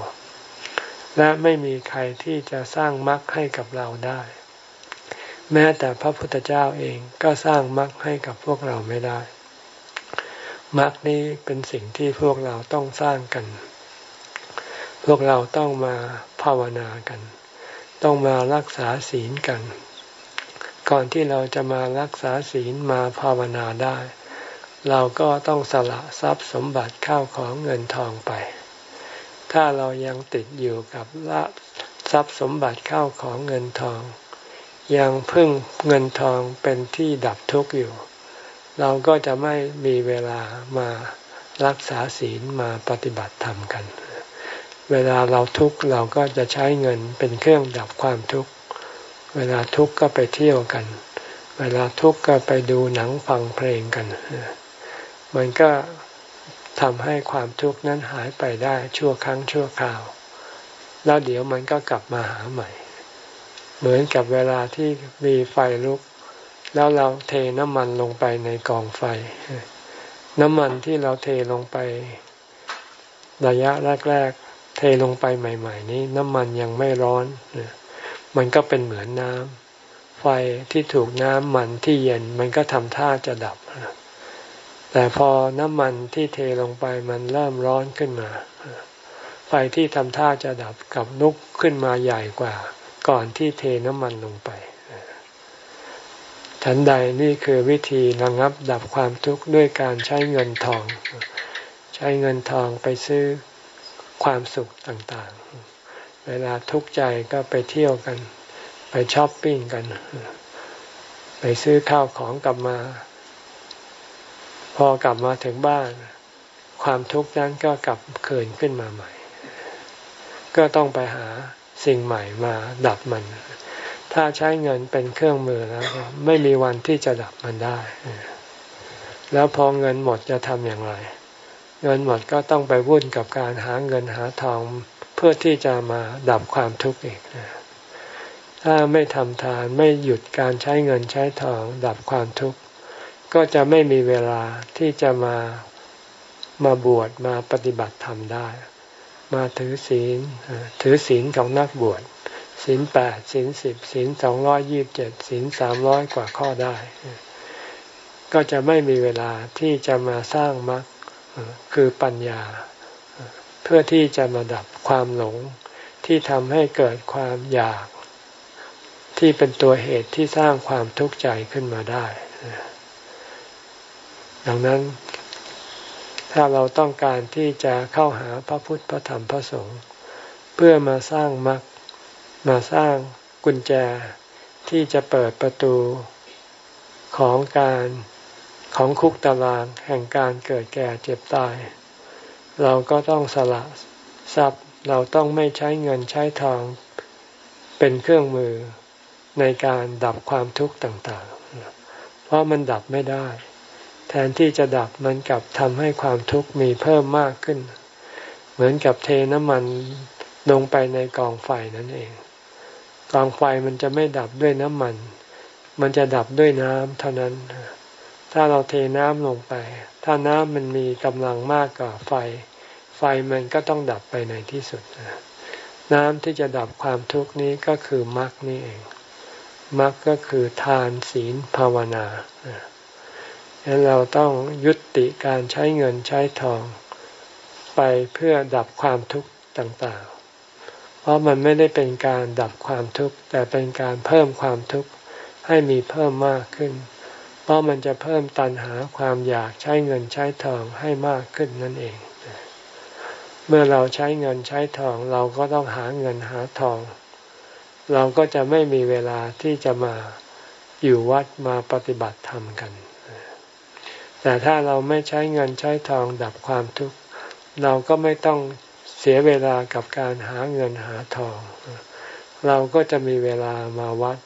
และไม่มีใครที่จะสร้างมรรคให้กับเราได้ แม้แต่พระพุทธเจ้าเองก็สร้างมรรคให้กับพวกเราไม่ได้มรรคนี้เป็นสิ่งที่พวกเราต้องสร้างกัน พวกเราต้องมาภาวนากัน ต้องมารักษาศีลกัน ก่อนที่เราจะมารักษาศีลมาภาวนาได้ เราก็ต้องสละทรัพย์สมบัติข้าวของเงินทองไป ถ้าเรายังติดอยู่กับละทรัพย์สมบัติข้าวของเงินทอง ยังพึ่งเงินทองเป็นที่ดับทุกข์อยู่ เราก็จะไม่มีเวลามารักษาศีลมาปฏิบัติธรรมกัน เวลาเราทุกข์เราก็จะใช้เงินเป็นเครื่องดับความทุกข์ เวลาทุกข์ก็ไปเที่ยวกัน เวลาทุกข์ก็ไปดูหนังฟังเพลงกัน มันก็ทำให้ความทุกข์นั้นหายไปได้ชั่วครั้งชั่วคราว แล้วเดี๋ยวมันก็กลับมาหาใหม่ เหมือนกับเวลาที่มีไฟลุก แล้วเราเทน้ำมันลงไปในกองไฟ น้ำมันที่เราเทลงไป ระยะแรกๆ เทลงไปใหม่ ๆ นี้ น้ำมันยังไม่ร้อน มันก็เป็นเหมือนน้ำไฟที่ถูกน้ำมันที่เย็นมันก็ทำท่าจะดับ แต่พอน้ำมันที่เทลงไปมันเริ่มร้อนขึ้นมา ไฟที่ทำท่าจะดับกับลุกขึ้นมาใหญ่กว่า ก่อนที่เทน้ำมันลงไปฉันใดนี่คือวิธีระงับดับความทุกข์ด้วยการใช้เงินทอง ใช้เงินทองไปซื้อความสุขต่างๆ เวลาทุกข์ใจก็ไปเที่ยวกัน ไปช้อปปิ้งกัน ไปซื้อข้าวของกลับมา พอกลับมาถึงบ้าน ความทุกข์นั้นก็กลับเกินขึ้นมาใหม่ ก็ต้องไปหา สิ่งใหม่มาดับมัน ถ้าใช้เงินเป็นเครื่องมือแล้ว ไม่มีวันที่จะดับมันได้ แล้วพอเงินหมดจะทำอย่างไร เงินหมดก็ต้องไปวุ่นกับการหาเงินหาทองเพื่อที่จะมาดับความทุกข์อีก ถ้าไม่ทำทานไม่หยุดการใช้เงินใช้ทองดับความทุกข์ก็จะไม่มีเวลาที่จะมามาบวชมาปฏิบัติธรรมได้ มาถือศีลถือศีลของนักบวชศีลแปดศีลสิบศีลสองร้อยยี่บเจ็ดศีลสามร้อยกว่าข้อได้ ก็จะไม่มีเวลาที่จะมาสร้างมรรคคือปัญญา เพื่อที่จะมาดับความหลงที่ทำให้เกิดความอยาก ที่เป็นตัวเหตุที่สร้างความทุกข์ใจขึ้นมาได้ ดังนั้น ถ้าเราต้องการที่จะเข้าหาพระพุทธพระธรรมพระสงฆ์เพื่อมาสร้างมรรคมาสร้างกุญแจที่จะเปิดประตูของการของคุกตารางแห่งการเกิดแก่เจ็บตาย เราก็ต้องสละทรัพย์เราต้องไม่ใช้เงินใช้ทองเป็นเครื่องมือในการดับความทุกข์ต่างๆ เพราะมันดับไม่ได้ แทนที่จะดับมันกลับทำให้ความทุกข์มีเพิ่มมากขึ้น เหมือนกับเทน้ำมันลงไปในกองไฟนั่นเอง กองไฟมันจะไม่ดับด้วยน้ำมัน มันจะดับด้วยน้ำเท่านั้น ถ้าเราเทน้ำลงไป ถ้าน้ำมันมีกำลังมากกว่าไฟ ไฟมันก็ต้องดับไปในที่สุด น้ำที่จะดับความทุกข์นี้ก็คือมรรคนี่เองมรรคก็คือทานศีลภาวนา ดังนั้นเราต้องยุติการใช้เงินใช้ทอง ไปเพื่อดับความทุกข์ต่างๆ เพราะมันไม่ได้เป็นการดับความทุกข์ แต่เป็นการเพิ่มความทุกข์ให้มีเพิ่มมากขึ้น เพราะมันจะเพิ่มตันหาความอยากใช้เงินใช้ทองให้มากขึ้นนั่นเอง เมื่อเราใช้เงินใช้ทองเราก็ต้องหาเงินหาทอง เราก็จะไม่มีเวลาที่จะมาอยู่วัดมาปฏิบัติธรรมกัน แต่ถ้าเราไม่ใช้เงินใช้ทองดับความทุกข์เราก็ไม่ต้องเสียเวลากับการหาเงินหาทอง เราก็จะมีเวลามาวัด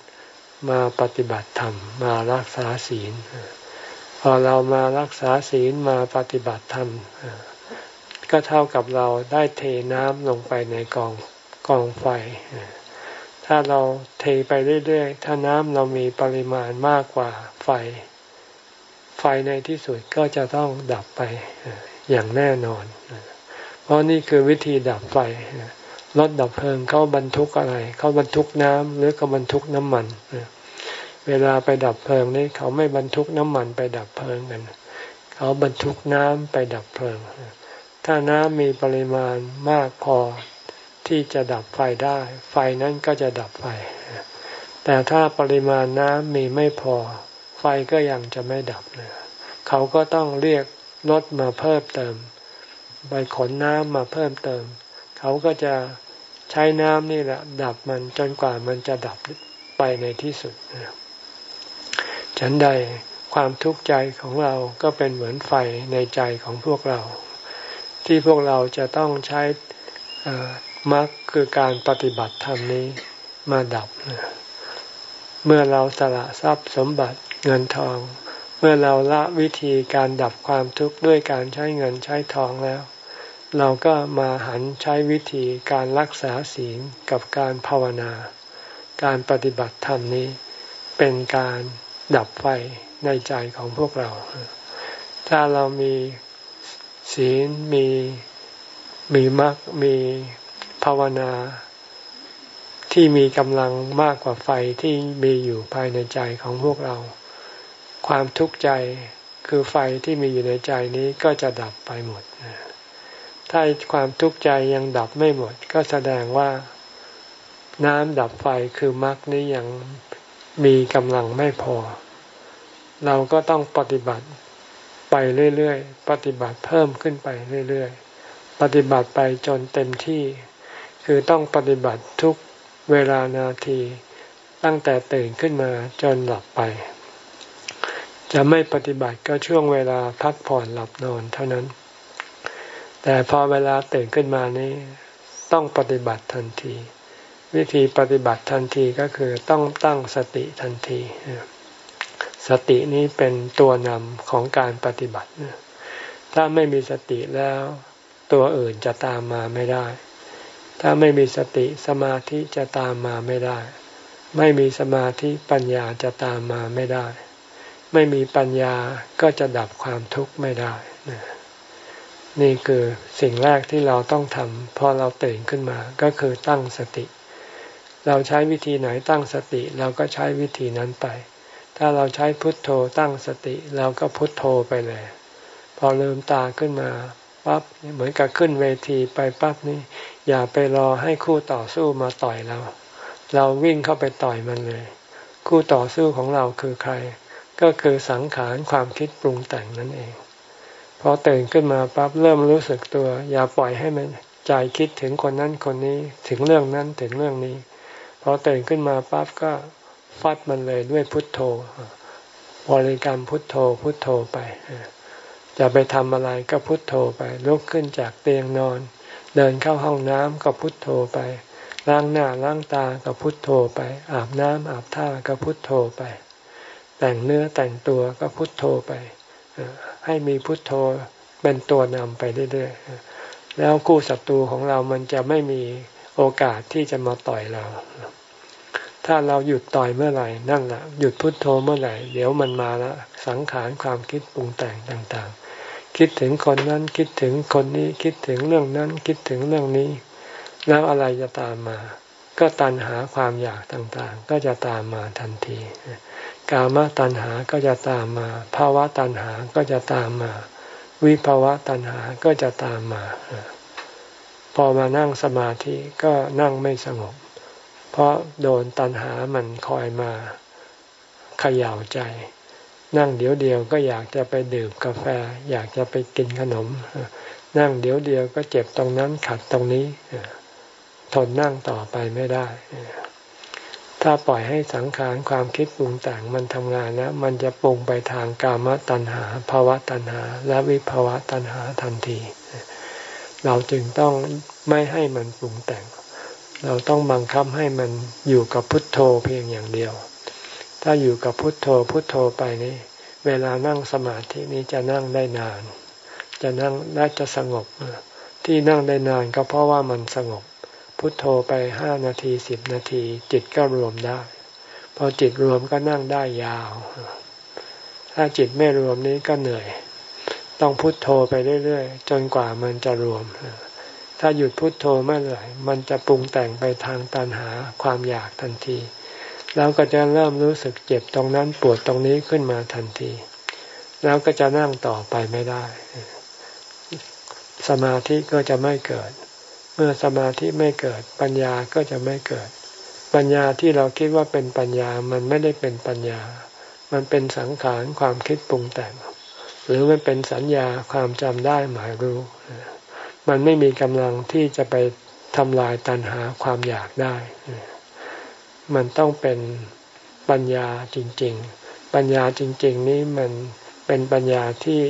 มาปฏิบัติธรรมมารักษาศีล พอเรามารักษาศีลมาปฏิบัติธรรม ก็เท่ากับเราได้เทน้ำลงไปในกองกองไฟ ถ้าเราเทไปเรื่อยๆ ถ้าน้ำเรามีปริมาณมากกว่าไฟ ไฟในที่สุดก็จะต้องดับไปอย่างแน่นอน เพราะนี่คือวิธีดับไฟรถดับเพลิงเขาบรรทุกอะไร เขาบรรทุกน้ำหรือเขาบรรทุกน้ำมัน เวลาไปดับเพลิงนี่เขาไม่บรรทุกน้ำมันไปดับเพลิงกัน เขาบรรทุกน้ำไปดับเพลิง ถ้าน้ำมีปริมาณมากพอที่จะดับไฟได้ ไฟนั้นก็จะดับไฟ แต่ถ้าปริมาณน้ำมีไม่พอ ก็ยังจะไม่ดับเลยเขาก็ต้องเรียกรถมาเพิ่มเติม ไปขนน้ำมาเพิ่มเติม เขาก็จะใช้น้ำนี่แหละ ดับมันจนกว่ามันจะดับไปในที่สุดฉันใดความทุกข์ใจของเราก็เป็นเหมือนไฟในใจของพวกเรา ที่พวกเราจะต้องใช้มรรคคือการปฏิบัติธรรมนี้มาดับ เมื่อเราสละทรัพย์สมบัติ เงินทอง เมื่อเราละวิธีการดับความทุกข์ด้วยการใช้เงินใช้ทองแล้ว เราก็มาหันใช้วิธีการรักษาศีลกับการภาวนา การปฏิบัติธรรมนี้เป็นการดับไฟในใจของพวกเรา ถ้าเรามีศีลมีมีมรรคมีภาวนา ที่มีกำลังมากกว่าไฟที่มีอยู่ภายในใจของพวกเรา ความทุกข์ใจคือไฟที่มีอยู่ในใจนี้ก็จะดับไปหมด ถ้าความทุกข์ใจยังดับไม่หมด ก็แสดงว่าน้ำดับไฟคือมรรคนี้ยังมีกำลังไม่พอ เราก็ต้องปฏิบัติไปเรื่อยๆ ปฏิบัติเพิ่มขึ้นไปเรื่อยๆ ปฏิบัติไปจนเต็มที่ คือต้องปฏิบัติทุกเวลานาที ตั้งแต่ตื่นขึ้นมาจนหลับไป จะไม่ปฏิบัติก็ช่วงเวลาพักผ่อนหลับนอนเท่านั้น แต่พอเวลาตื่นขึ้นมานี้ ต้องปฏิบัติทันที วิธีปฏิบัติทันทีก็คือต้องตั้งสติทันที สตินี้เป็นตัวนำของการปฏิบัติ ถ้าไม่มีสติแล้วตัวอื่นจะตามมาไม่ได้ ถ้าไม่มีสติสมาธิจะตามมาไม่ได้ ไม่มีสมาธิปัญญาจะตามมาไม่ได้ ไม่มีปัญญาก็จะดับความทุกข์ไม่ได้ นี่คือสิ่งแรกที่เราต้องทำพอเราตื่นขึ้นมาก็คือตั้งสติ เราใช้วิธีไหนตั้งสติเราก็ใช้วิธีนั้นไป ถ้าเราใช้พุทโธตั้งสติ เราก็พุทโธไปเลย พอลืมตาขึ้นมาปั๊บเหมือนกับขึ้นเวทีไปปั๊บนี่อย่าไปรอให้คู่ต่อสู้มาต่อยเรา เราวิ่งเข้าไปต่อยมันเลย คู่ต่อสู้ของเราคือใคร ก็คือสังขารความคิดปรุงแต่งนั่นเอง พอตื่นขึ้นมาปั๊บเริ่มรู้สึกตัว อย่าปล่อยให้มันใจคิดถึงคนนั้นคนนี้ถึงเรื่องนั้นถึงเรื่องนี้ พอตื่นขึ้นมาปั๊บก็ฟัดมันเลยด้วยพุทโธบริกรรมพุทโธพุทโธไปจะไปทำอะไรก็พุทโธไปลุกขึ้นจากเตียงนอน เดินเข้าห้องน้ำก็พุทโธไปล้างหน้าล้างตาก็พุทโธไป อาบน้ำอาบท่าก็พุทโธไป แต่งเนื้อแต่งตัวก็พุทโธไป ให้มีพุทโธเป็นตัวนำไปเรื่อยๆ แล้วคู่ศัตรูของเรามันจะไม่มีโอกาสที่จะมาต่อยเรา ถ้าเราหยุดต่อยเมื่อไหร่นั่นแหละหยุดพุทโธเมื่อไหร่ เดี๋ยวมันมาล้วสังขารความคิดปรุงแต่งต่างๆ คิดถึงคนนั้นคิดถึงคนนี้คิดถึงเรื่องนั้นคิดถึงเรื่องนี้ แล้วอะไรจะตามมา ก็ตัณหาความอยากต่างๆ ก็จะตามมาทันที กามตัณหาก็จะตามมาภาวะตัณหาก็จะตามมา วิภาวะตัณหาก็จะตามมา พอมานั่งสมาธิก็นั่งไม่สงบ เพราะโดนตัณหามันคอยมาเขย่าใจ นั่งเดี๋ยวเดียวก็อยากจะไปดื่มกาแฟ อยากจะไปกินขนม นั่งเดี๋ยวเดียวก็เจ็บตรงนั้นขัดตรงนี้ทนนั่งต่อไปไม่ได้ ถ้าปล่อยให้สังขารความคิดปรุงแต่งมันทำงานแล้วมันจะปรุงไปทางกามตัณหาภาวะตัณหา และวิภาวะตัณหาทันที เราจึงต้องไม่ให้มันปรุงแต่ง เราต้องบังคับให้มันอยู่กับพุทโธเพียงอย่างเดียว ถ้าอยู่กับพุทโธพุทโธไปนี่เวลานั่งสมาธินี้จะนั่งได้นาน จะนั่งได้จะสงบที่นั่งได้นานก็เพราะว่ามันสงบ พุทโธไปห้านาทีสิบนาที จิตก็รวมได้ พอจิตรวมก็นั่งได้ยาว ถ้าจิตไม่รวมนี้ก็เหนื่อย ต้องพุทโธไปเรื่อยๆ จนกว่ามันจะรวม ถ้าหยุดพุทโธเมื่อไหร่มันจะปรุงแต่งไปทางตันหาความอยากทันที แล้วก็จะเริ่มรู้สึกเจ็บตรงนั้นปวดตรงนี้ขึ้นมาทันที แล้วก็จะนั่งต่อไปไม่ได้ สมาธิก็จะไม่เกิด เมื่อสมาธิไม่เกิดปัญญาก็จะไม่เกิด ปัญญาที่เราคิดว่าเป็นปัญญามันไม่ได้เป็นปัญญา มันเป็นสังขารความคิดปรุงแต่ง หรือมันเป็นสัญญาความจำได้หมายรู้ มันไม่มีกำลังที่จะไปทำลายตันหาความอยากได้ มันต้องเป็นปัญญาจริง ๆ ปัญญาจริง ๆ นี้มันเป็นปัญญาที่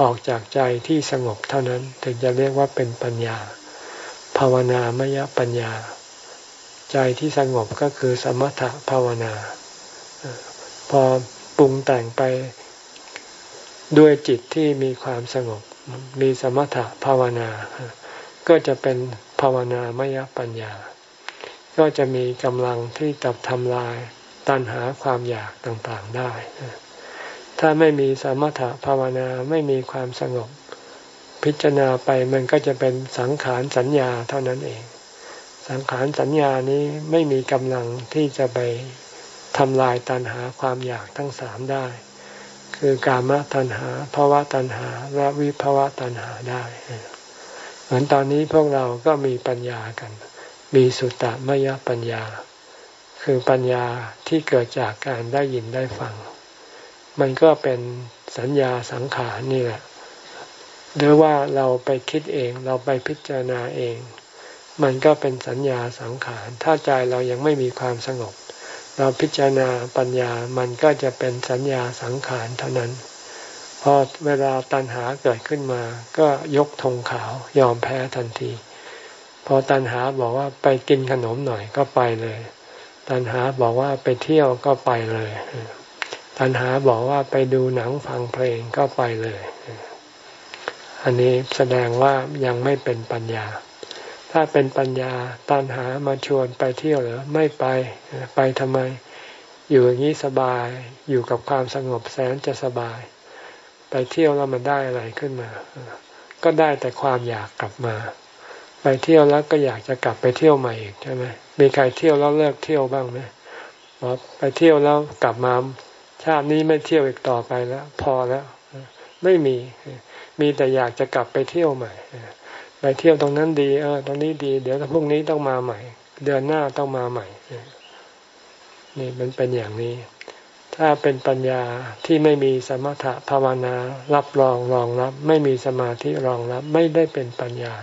ออกจากใจที่สงบเท่านั้น ถึงจะเรียกว่าเป็นปัญญา ภาวนามยปัญญา ใจที่สงบก็คือสมถภาวนา พอปรุงแต่งไปด้วยจิตที่มีความสงบ มีสมถภาวนา ก็จะเป็นภาวนามยปัญญา ก็จะมีกำลังที่จะทำลายตัณหาความอยากต่างๆได้ ถ้าไม่มีสมถภาวนาไม่มีความสงบ พิจารณาไปมันก็จะเป็นสังขารสัญญาเท่านั้นเอง สังขารสัญญานี้ไม่มีกำลังที่จะไปทำลายตัณหาความอยากทั้งสามได้ คือกามตัณหาภาวะตัณหาและวิภาวะตัณหาได้เหมือนตอนนี้พวกเราก็มีปัญญากัน มีสุตตมยปัญญา คือปัญญาที่เกิดจากการได้ยินได้ฟัง มันก็เป็นสัญญาสังขารนี่แหละ หรือว่าเราไปคิดเองเราไปพิจารณาเอง มันก็เป็นสัญญาสังขาร ถ้าใจเรายังไม่มีความสงบ เราพิจารณาปัญญามันก็จะเป็นสัญญาสังขารเท่านั้น พอเวลาตัณหาเกิดขึ้นมา ก็ยกธงขาวยอมแพ้ทันที พอตัณหาบอกว่าไปกินขนมหน่อยก็ไปเลย ตัณหาบอกว่าไปเที่ยวก็ไปเลย ตัณหาบอกว่าไปดูหนังฟังเพลงก็ไปเลย อันนี้แสดงว่ายังไม่เป็นปัญญา ถ้าเป็นปัญญาตันหามาชวนไปเที่ยวหรือไม่ไปไปทำไม อยู่อย่างนี้สบายอยู่กับความสงบแสนจะสบาย ไปเที่ยวแล้วมันได้อะไรขึ้นมา ก็ได้แต่ความอยากกลับมา ไปเที่ยวแล้วก็อยากจะกลับไปเที่ยวใหม่อีกใช่ไหมมีใครเที่ยวแล้วเลิกเที่ยวบ้างไหมไปเที่ยวแล้วกลับมาชาตินี้ไม่เที่ยวอีกต่อไปแล้ว พอแล้ว ไม่มี มีแต่อยากจะกลับไปเที่ยวใหม่ไปเที่ยวตรงนั้นดีเออตรงนี้ดี เดี๋ยวพรุ่งนี้ต้องมาใหม่ เดือนหน้าต้องมาใหม่นี่มันเป็นอย่างนี้ ถ้าเป็นปัญญาที่ไม่มีสมถะภาวนา รับรองรองรับ ไม่มีสมาธิรองรับ ไม่ได้เป็นปัญญา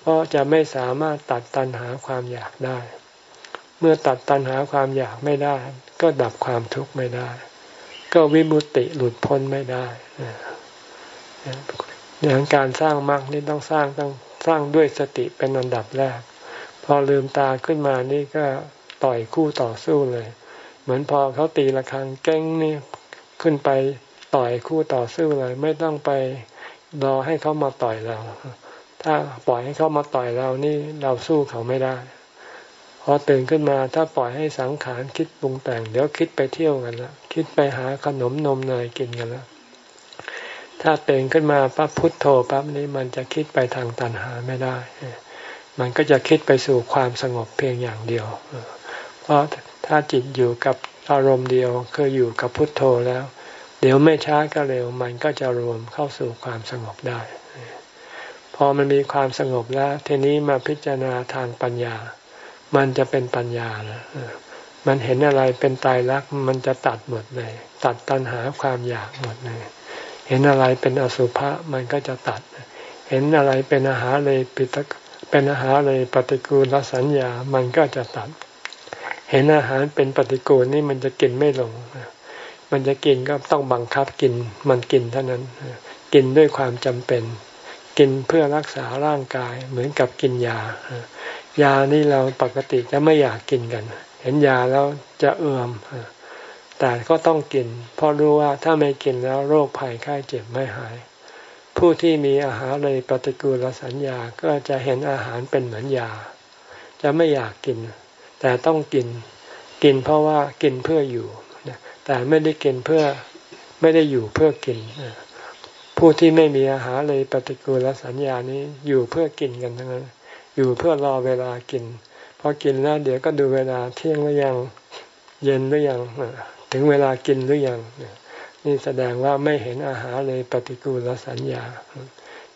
เพราะจะไม่สามารถตัดตัณหาความอยากได้ เมื่อตัดตัณหาความอยากไม่ได้ ก็ดับความทุกข์ไม่ได้ ก็วิมุตติหลุดพ้นไม่ได้ อย่างการสร้างมรรคนี่ต้องสร้างต้องสร้างด้วยสติเป็นอันดับแรก พอลืมตาขึ้นมานี่ก็ต่อยคู่ต่อสู้เลย เหมือนพอเขาตีละครังแก้งนี่ขึ้นไปต่อยคู่ต่อสู้เลย ไม่ต้องไปรอให้เขามาต่อยเรา ถ้าปล่อยให้เขามาต่อยเรานี่เราสู้เขาไม่ได้ พอตื่นขึ้นมาถ้าปล่อยให้สังขารคิดปรุงแต่ง เดี๋ยวคิดไปเที่ยวกันละคิดไปหาขนมนมเนยกินกันแล้ว ถ้าตื่นขึ้นมาปั๊บพุทโธปั๊บนี้มันจะคิดไปทางตัณหาไม่ได้ มันก็จะคิดไปสู่ความสงบเพียงอย่างเดียว เพราะถ้าจิตอยู่กับอารมณ์เดียวคืออยู่กับพุทโธแล้ว เดี๋ยวไม่ช้าก็เร็ว มันก็จะรวมเข้าสู่ความสงบได้ พอมันมีความสงบแล้วทีนี้มาพิจารณาทางปัญญา มันจะเป็นปัญญาแล้วมันเห็นอะไรเป็นตายรักมันจะตัดหมดเลย ตัดตัณหาความอยากหมดเลย เห็นอะไรเป็นอสุภะมันก็จะตัด เห็นอะไรเป็นอาหารเลยปิตเป็นอาหารเลยปฏิกูลสัญญา มันก็จะตัด เห็นอาหารเป็นปฏิกูลนี่มันจะกินไม่ลง มันจะกินก็ต้องบังคับกิน มันกินเท่านั้น กินด้วยความจำเป็น กินเพื่อรักษาร่างกายเหมือนกับกินยา ยานี่เราปกติจะไม่อยากกินกัน เห็นยาแล้วจะเอื่อม แต่ก็ต้องกิน เพราะรู้ว่าถ้าไม่กินแล้วโรคภัยไข้เจ็บไม่หาย ผู้ที่มีอาหารเลยปฏิกูลสัญญาก็จะเห็นอาหารเป็นเหมือนยา จะไม่อยากกิน แต่ต้องกิน กินเพราะว่ากินเพื่ออยู่ แต่ไม่ได้กินเพื่อไม่ได้อยู่เพื่อกิน ผู้ที่ไม่มีอาหารเลยปฏิกูลสัญญานี้อยู่เพื่อกินกันทั้งนั้น อยู่เพื่อรอเวลากิน พอกินแล้วเดี๋ยวก็ดูเวลาเที่ยงหรือยัง เย็นหรือยัง ถึงเวลากินหรือยังนี่แสดงว่าไม่เห็นอาหารเลยปฏิกูลสัญญา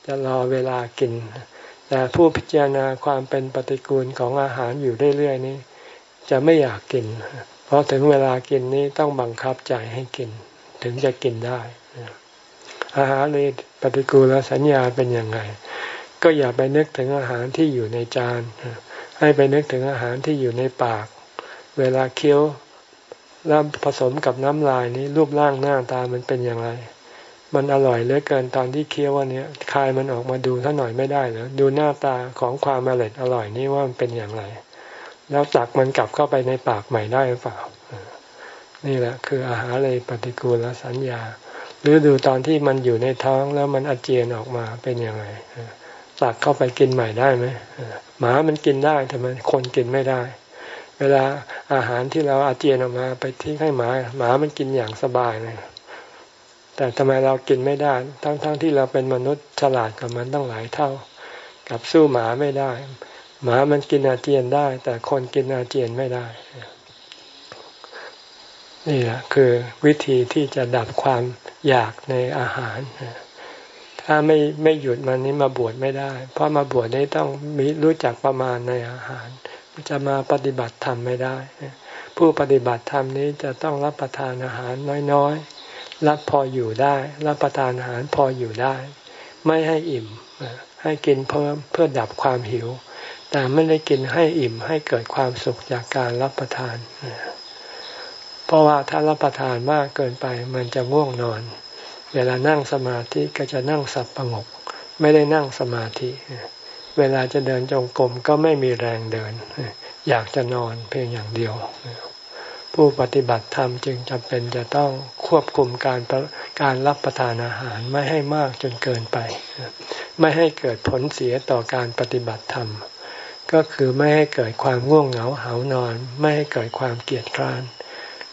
จะรอเวลากิน แต่ผู้พิจารณาความเป็นปฏิกูลของอาหารอยู่เรื่อยๆนี้ จะไม่อยากกิน เพราะถึงเวลากินนี้ต้องบังคับใจให้กิน ถึงจะกินได้อาหารเลยปฏิกูลสัญญาเป็นยังไง ก็อย่าไปนึกถึงอาหารที่อยู่ในจานให้ไปนึกถึงอาหารที่อยู่ในปาก เวลาเคี้ยว แล้วผสมกับน้ำลายนี้รูปร่างหน้าตามันเป็นอย่างไร มันอร่อยเหลือเกินตอนที่เคี้ยววันนี้คายมันออกมาดูถ้าหน่อยไม่ได้หรอดูหน้าตาของความอร่อยอร่อยนี่ว่ามันเป็นอย่างไร แล้วตักมันกลับเข้าไปในปากใหม่ได้หรือเปล่า นี่แหละ คืออาหารเลยปฏิกูลและสัญญา หรือดูตอนที่มันอยู่ในท้องแล้วมันอาเจียนออกมาเป็นยังไงตักเข้าไปกินใหม่ได้ไหมหมามันกินได้แต่มันคนกินไม่ได้ เวลาอาหารที่เราอาเจียนออกมา ไปทิ้งให้หมา หมามันกินอย่างสบายเลยแต่ทำไมเรากินไม่ได้ ทั้งๆทที่เราเป็นมนุษย์ฉลาดกับมันต้องหลายเท่า กับสู้หมาไม่ได้ หมามันกินอาเจียนได้ แต่คนกินอาเจียนไม่ได้ นี่แหละคือวิธีที่จะดับความอยากในอาหาร ถ้าไม่ไม่หยุดมันนี้มาบวชไม่ได้ เพราะมาบวชนี้ต้องมีรู้จักประมาณในอาหาร จะมาปฏิบัติธรรมไม่ได้ ผู้ปฏิบัติธรรมนี้จะต้องรับประทานอาหารน้อยๆ รับพออยู่ได้ รับประทานอาหารพออยู่ได้ ไม่ให้อิ่ม ให้กินเพิ่มเพื่อดับความหิว แต่ไม่ได้กินให้อิ่มให้เกิดความสุขจากการรับประทาน เพราะว่าถ้ารับประทานมากเกินไปมันจะง่วงนอน เวลานั่งสมาธิก็จะนั่งสับประงก ไม่ได้นั่งสมาธิ เวลาจะเดินจงกรมก็ไม่มีแรงเดิน อยากจะนอนเพียงอย่างเดียว ผู้ปฏิบัติธรรมจึงจำเป็นจะต้องควบคุมการการรับประทานอาหารไม่ให้มากจนเกินไป ไม่ให้เกิดผลเสียต่อการปฏิบัติธรรม ก็คือไม่ให้เกิดความง่วงเหงาหานอน ไม่ให้เกิดความเกียดคร้าน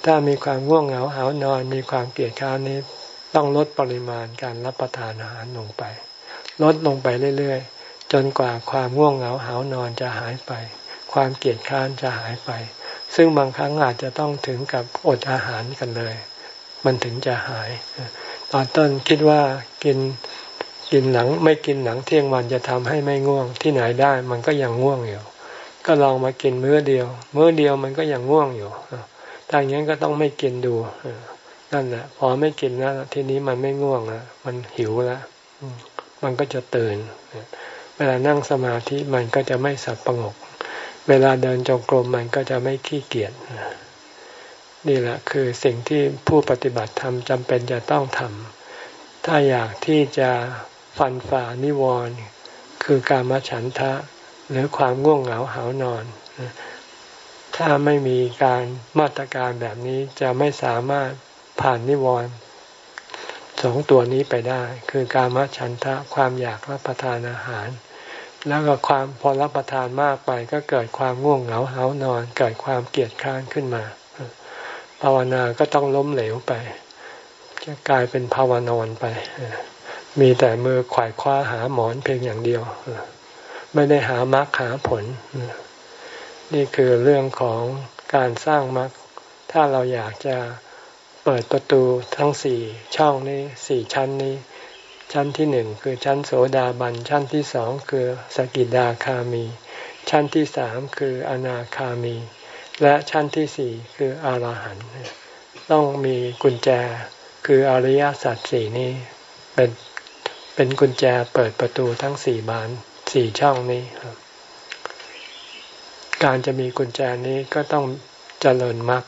ถ้ามีความง่วงเหงาหานอน มีความเกียดคร้านนี้ต้องลดปริมาณการรับประทานอาหารลงไป ลดลงไปเรื่อยๆ จนกว่าความง่วงเหงาหานอนจะหายไป ความเกียดค้านจะหายไป ซึ่งบางครั้งอาจจะต้องถึงกับอดอาหารกันเลย มันถึงจะหาย ตอนต้นคิดว่ากินกินหนังไม่กินหนังเที่ยงวันจะทำให้ไม่ง่วง ที่ไหนได้มันก็ยังง่วงอยู่ ก็ลองมากินมื้อเดียว มื้อเดียวมันก็ยังง่วงอยู่ถ้าอย่างนั้นก็ต้องไม่กินดูนั่นแหละพอไม่กินแล้วทีนี้มันไม่ง่วงแล้วมันหิวแล้วมันก็จะตื่น เวลานั่งสมาธิมันก็จะไม่สับประงก เวลาเดินจงกรมมันก็จะไม่ขี้เกียจนี่แหละคือสิ่งที่ผู้ปฏิบัติธรรมจำเป็นจะต้องทำถ้าอยากที่จะฟันฝ่านิวรณ์คือการมฉันทะ หรือความง่วงเหงาหานอน ถ้าไม่มีการมาตรการแบบนี้จะไม่สามารถผ่านนิวรณ์สองตัวนี้ไปได้ คือการมฉันทะความอยากรับประทานอาหาร แล้วก็ความพอรับประทานมากไป ก็เกิดความง่วงเหงาเหานอน เกิดความเกียดคร้านขึ้นมา ภาวนาก็ต้องล้มเหลวไป จะกลายเป็นภาวนอนไป มีแต่มือขวายคว้าหาหมอนเพียงอย่างเดียว ไม่ได้หามรรคหาผล นี่คือเรื่องของการสร้างมรรคถ้าเราอยากจะเปิดประตูทั้งสี่ช่องนี้สี่ชั้นนี้ ชั้นที่หนึ่งคือชั้นโสดาบัน ชั้นที่สองคือสกิดาคามี ชั้นที่สามคืออนาคามี และชั้นที่สี่คืออรหันต์ต้องมีกุญแจคืออริยสัจสี่นี้เป็นเป็นกุญแจเปิดประตูทั้งสี่บานสี่ช่องนี้การจะมีกุญแจนี้ก็ต้องเจริญมรรค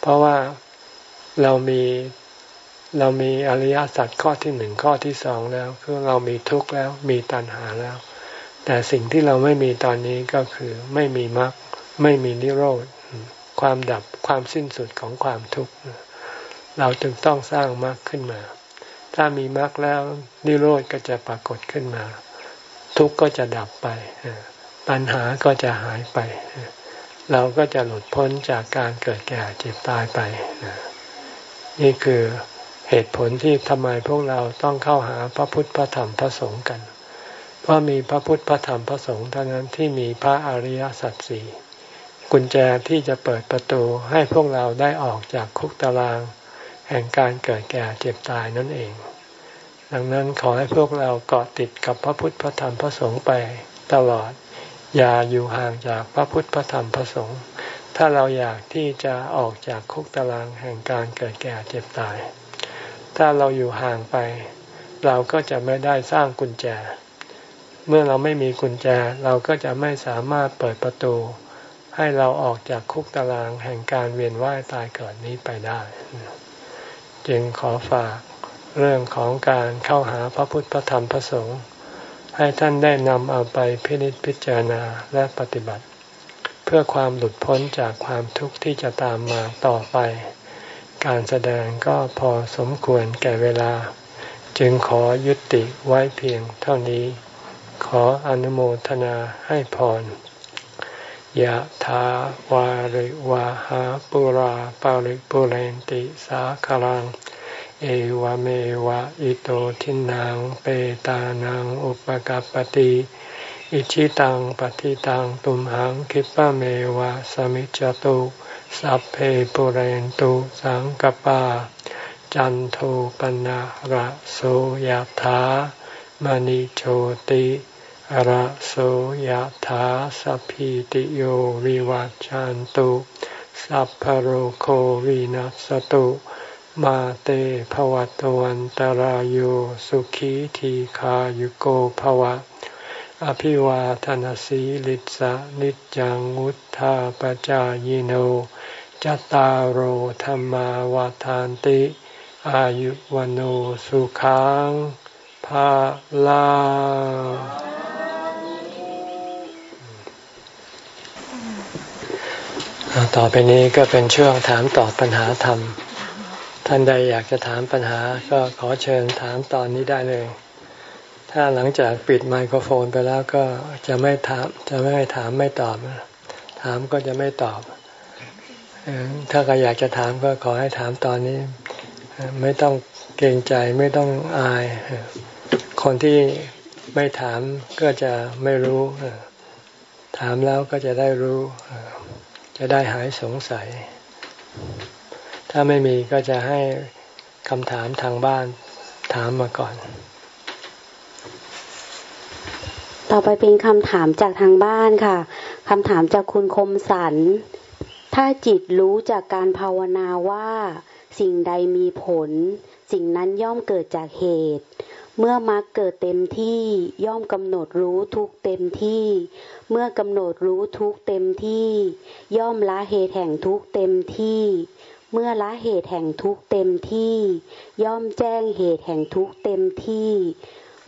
เพราะว่าเรามี เรามีอริยสัจข้อที่หนึ่งข้อที่สองแล้วคือเรามีทุกข์แล้วมีตัณหาแล้ว แต่สิ่งที่เราไม่มีตอนนี้ก็คือไม่มีมรรคไม่มีนิโรธความดับความสิ้นสุดของความทุกข์เราจึงต้องสร้างมรรคขึ้นมา ถ้ามีมรรคแล้วนิโรธก็จะปรากฏขึ้นมา ทุกข์ก็จะดับไปปัญหาก็จะหายไป เราก็จะหลุดพ้นจากการเกิดแก่เจ็บตายไปนี่คือ เหตุผลที่ทำไมพวกเราต้องเข้าหาพระพุทธพระธรรมพระสงฆ์กัน เพว่ามีพระพุทธพระธรรมพระสงฆ์เท่านั้นที่มีพระอริยสัจสี่กุญแจที่จะเปิดประตูให้พวกเราได้ออกจากคุกตาราง แห่งการเกิดแก่เจ็บตายนั่นเอง ดังนั้นขอให้พวกเราเกาะติดกับพระพุทธพระธรรมพระสงฆ์ไปตลอด อย่าอยู่ห่างจากพระพุทธพระธรรมพระสงฆ์ถ้าเราอยากที่จะออกจากคุกตารางแห่งการเกิดแก่เจ็บตาย ถ้าเราอยู่ห่างไป เราก็จะไม่ได้สร้างกุญแจ เมื่อเราไม่มีกุญแจ เราก็จะไม่สามารถเปิดประตู ให้เราออกจากคุกตารางแห่งการเวียนว่ายตายเกิดนี้ไปได้ จึงขอฝากเรื่องของการเข้าหาพระพุทธพระธรรมพระสงฆ์ให้ท่านได้นำเอาไปพินิจพิจารณาและปฏิบัติ เพื่อความหลุดพ้นจากความทุกข์ที่จะตามมาต่อไป การแสดงก็พอสมควรแก่เวลา จึงขอยุติไว้เพียงเท่านี้ ขออนุโมทนาให้พรยะถาวาริวาหาปุราปาริปุเรนติสาคลัง เอวเมวะอิโตทินังเปตานังอุปกัปติอิชิตังปฏิตังตุมหังคิปะเมวะสมิจจตุ สัพเพปุเรนตุสังกปา จันโทปนะระโสยถามณิโชติระโสยถาสัพพิติโยวิวัจจันตุสัพพโรโควินัสตุมาเตภวัตวันตารโยสุขีทีขายุโกภวะ อภิวาทนสีลิสะนิจังวุธาปจายโนจตารโหธรรมาวาทานติ อายุวโนสุขังภาลาต่อไปนี้ก็เป็นช่วงถามตอบปัญหาธรรม ท่านใดอยากจะถามปัญหาก็ขอเชิญถามตอนนี้ได้เลย ถ้าหลังจากปิดไมโครโฟนไปแล้วก็จะไม่ถาม จะไม่ถามไม่ตอบ ถามก็จะไม่ตอบ ถ้าใครอยากจะถามก็ขอให้ถามตอนนี้ ไม่ต้องเกรงใจไม่ต้องอาย คนที่ไม่ถามก็จะไม่รู้ ถามแล้วก็จะได้รู้ จะได้หายสงสัย ถ้าไม่มีก็จะให้คำถามทางบ้านถามมาก่อน ต่อไปเป็นคำถามจากทางบ้านค่ะ คำถามจากคุณคมสัน ถ้าจิตรู้จากการภาวนาว่า สิ่งใดมีผล สิ่งนั้นย่อมเกิดจากเหตุ เมื่อมรรคเกิดเต็มที่ย่อมกำหนดรู้ทุกเต็มที่ เมื่อกำหนดรู้ทุกเต็มที่ ย่อมละเหตุแห่งทุกเต็มที่ เมื่อละเหตุแห่งทุกเต็มที่ ย่อมแจ้งเหตุแห่งทุกเต็มที่